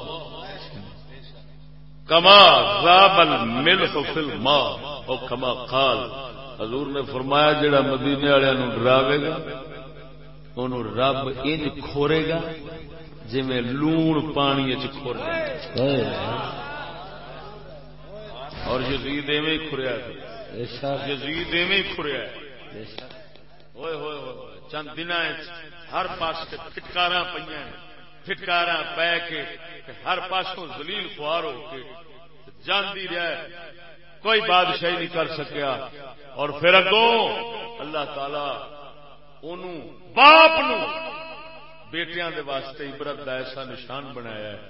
کما ذاب الملح فی الماء او کما قال حضور نے فرمایا جڑا مدینے والوں ڈراوے گا رب ان کھورے گا جی میں لون پانی چور اور یزید ایویں کھریا یزید ایویں کھریا ہوئے ہوئے ہوئے۔ چند دن ہر پاس فٹکار پہ فٹکار پہ کے ہر پاسوں زلیل خوار ہو کے جانتی رہا کوئی بادشاہی نہیں کر سکیا۔ اور پھر اگوں اللہ تعالی انہوں باپ نو بیٹیاں دے واسطے عبرت دا ایسا نشان بنایا ہے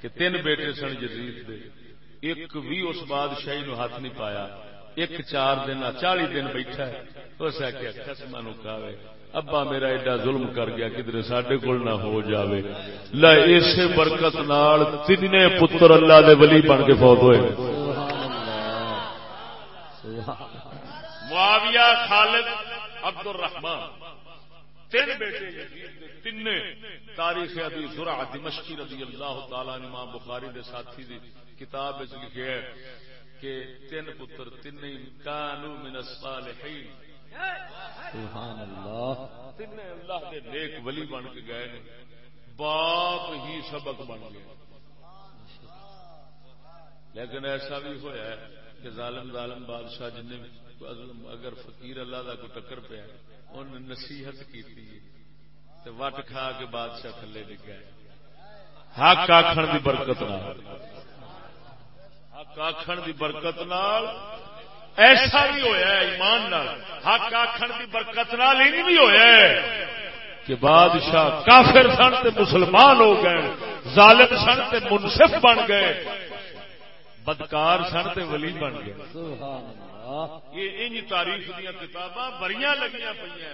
کہ تین بیٹے سن جدید دے۔ ایک بھی اس بادشاہی نو ہاتھ نہیں پایا۔ ایک چار دن چالی دن بیٹھا ہے۔ اس آخیا خسما نو کھاوے۔ ابا میرا ایڈا ظلم کر گیا کدھر سڈے کول نہ ہو جاوے۔ لا اسے برکت نال تین پتر اللہ دے ولی بن کے فوت ہوئے۔ معاویہ خالد عبد الرحمان تین بیٹے تین تاریخ ابھی زرا دمشقی رضی اللہ تعالی امام بخاری دے ساتھی دی کتاب لکھے ہے کہ تین پتر تین کانو من الصالحین۔ سبحان اللہ۔ تین اللہ دے نیک ولی بن کے گئے نے باپ ہی سبق بن گئے۔ لیکن ایسا بھی ہوا ہے کہ ظالم ظالم بادشاہ جن اگر فقیر اللہ کا کوئی ٹکر پیا ان نصیحت کی وٹ کھا کے بادشاہ تھلے لگا حق آخر دی برکت حق آخر دی برکت نال۔ ایسا بھی ہوا ایمان نال۔ حق آخر دی برکت نال یہ بھی ہوا کہ بادشاہ کافر سن تے مسلمان ہو گئے، ظالم سن تے منصف بن گئے، بدکار سن تے ولی بن گئے۔ سبحان اللہ یہ ان تاریخ دیا کتاباں بڑی لگی پہ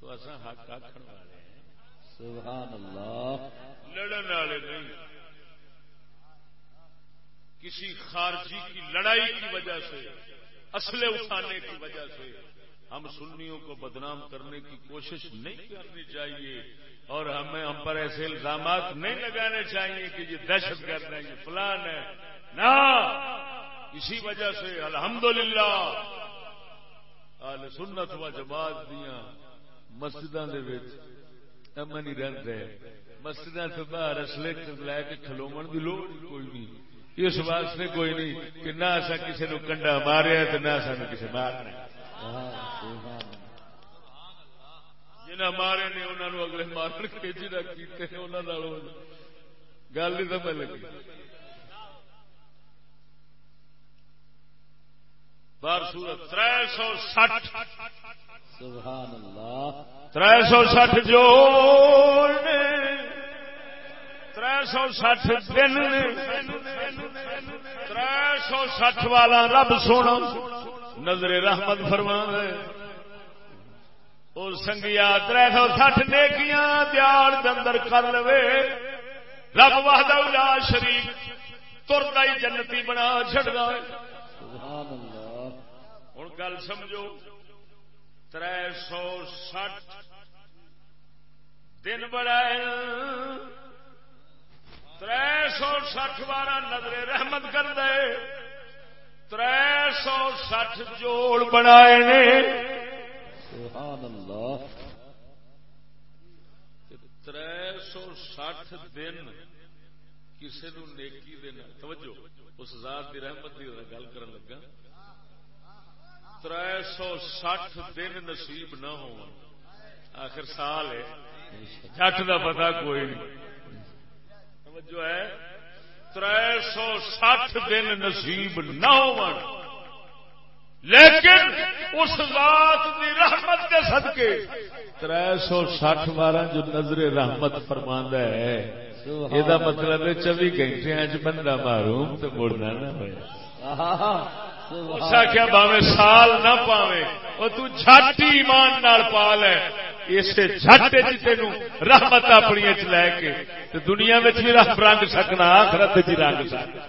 تو اصا حق آخر والے سبحان اللہ لڑن والے نہیں۔ کسی خارجی کی لڑائی کی وجہ سے اسلحے اٹھانے کی وجہ سے ہم سنیوں کو بدنام کرنے کی کوشش نہیں کرنی چاہیے اور ہمیں ہم پر ایسے الزامات نہیں لگانے چاہیے کہ یہ دہشت گرد ہے یہ فلان ہے نہ! اسی وجہ سے الحمدللہ آل سنت و جماعت دیا مسجد امن ہی رہتے مسجد سے باہر اصلے لے کے کھلو کی لوڑ کوئی نہیں۔ اس واسطے کوئی نہیں کہ نہ اصا کسی نو کنڈا ماریا تو نہ سان کسی مارنا۔ جنہیں مارے نے انہوں نے اگلے مارن کے جنہیں کیتے انہوں گل نہیں سمجھ لگی۔ بار سورت تر سو سٹھ۔ سبحان اللہ تر سو سٹھ جو تر سو سٹھ دن تر سو سٹھ والا رب سونا۔ نظر رحمت فرما وہ سنگیا تر سو سٹھ نیکیاں دیال دے اندر کر لو رب الا شریف ترتا ہی جنتی بنا چڑھتا ہوں گل سمجھو تر سو سٹھ دن بڑا تر سو سٹھ بارہ نظر رحمت کر دے تر سو سٹھ جوڑ بنائے تر سو سٹھ دن کسی نیکی دینا توجہ اس ذات دی رحمت کی گل کر لگا۔ تر سو سٹھ دن نصیب نہ ہو آخر سال ہے۔ جٹ کا پتا کوئی نہیں۔ توجہ ہے۔ تر سو سٹھ دن نصیب نہ ہو لیکن اس ذات دی رحمت کے صدقے۔ تر سو سٹھ بارہ جو نظر رحمت فرما ہے یہ مطلب ہے چوبی گھنٹے بندہ معروم تو مڑنا نہ ہوا کیا باوے سال نہ پاوے وہ تٹ ایمان نال پا لے اسے جٹ تین رحمت اپنی چ لے کے۔ دنیا میں بھی رنگ رنگ سکنا آخرت چ رنگ سکنا۔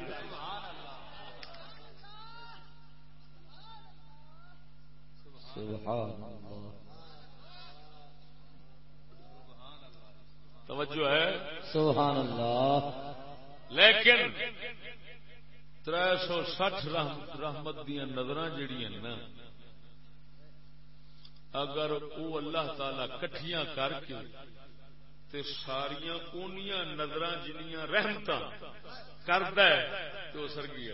توجہ ہے؟ سبحان اللہ۔ لیکن تر سو سٹھ رحمت دیا نظر جہیا نا، اگر وہ اللہ تعالی کٹھیاں کر کے تے ساریا اونیاں نظر جنیاں رحمت کرد تو سرگی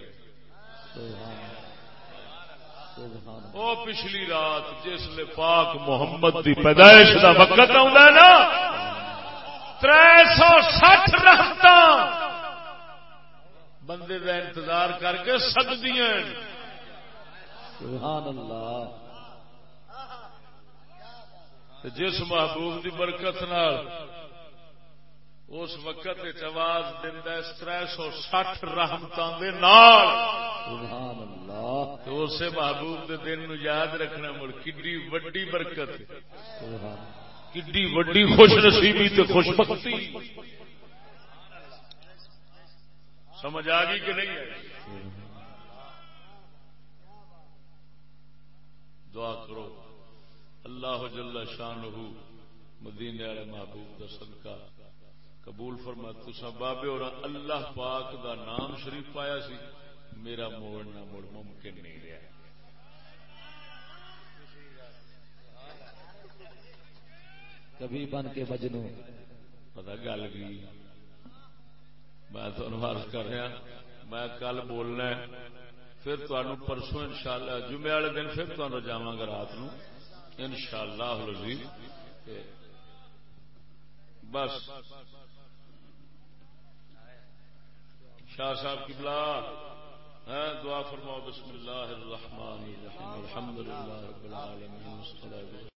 وہ پچھلی رات جس لیے پاک محمد دی پیدائش دا وقت آ تر سو سٹھ رحمت بندے دا انتظار کر کے سبحان اللہ جس محبوب دی برکت نال اس وقت آواز دینا اس سو سٹھ تو اسے محبوب دے دن نو یاد رکھنا مڑ کڈی وڈی برکت کڈی وڈی خوش نصیبی تے خوش بختی سمجھ آ گئی کہ نہیں آئی؟ دعا کرو۔ اللہ جل شان مدینے والے محبوب کا صدقہ قبول فرما۔ تسا بابے اور اللہ پاک دا نام شریف پایا سی۔ میرا موڑ نہ موڑ ممکن نہیں رہا۔ کبھی بن کے مجنو پتا گل کی؟ میں تمہیں کر رہا ہاں، میں کل بولنا پھر تمہیں پرسوں ان شاء اللہ جمعے والے دن پھر تمہیں جا گا رات نو ان شاء اللہ بس۔ شاہ صاحب کی بلا۔ ہاں، دعا فرماؤ، بسم اللہ الرحمن الرحیم الحمد للہ رب العالمین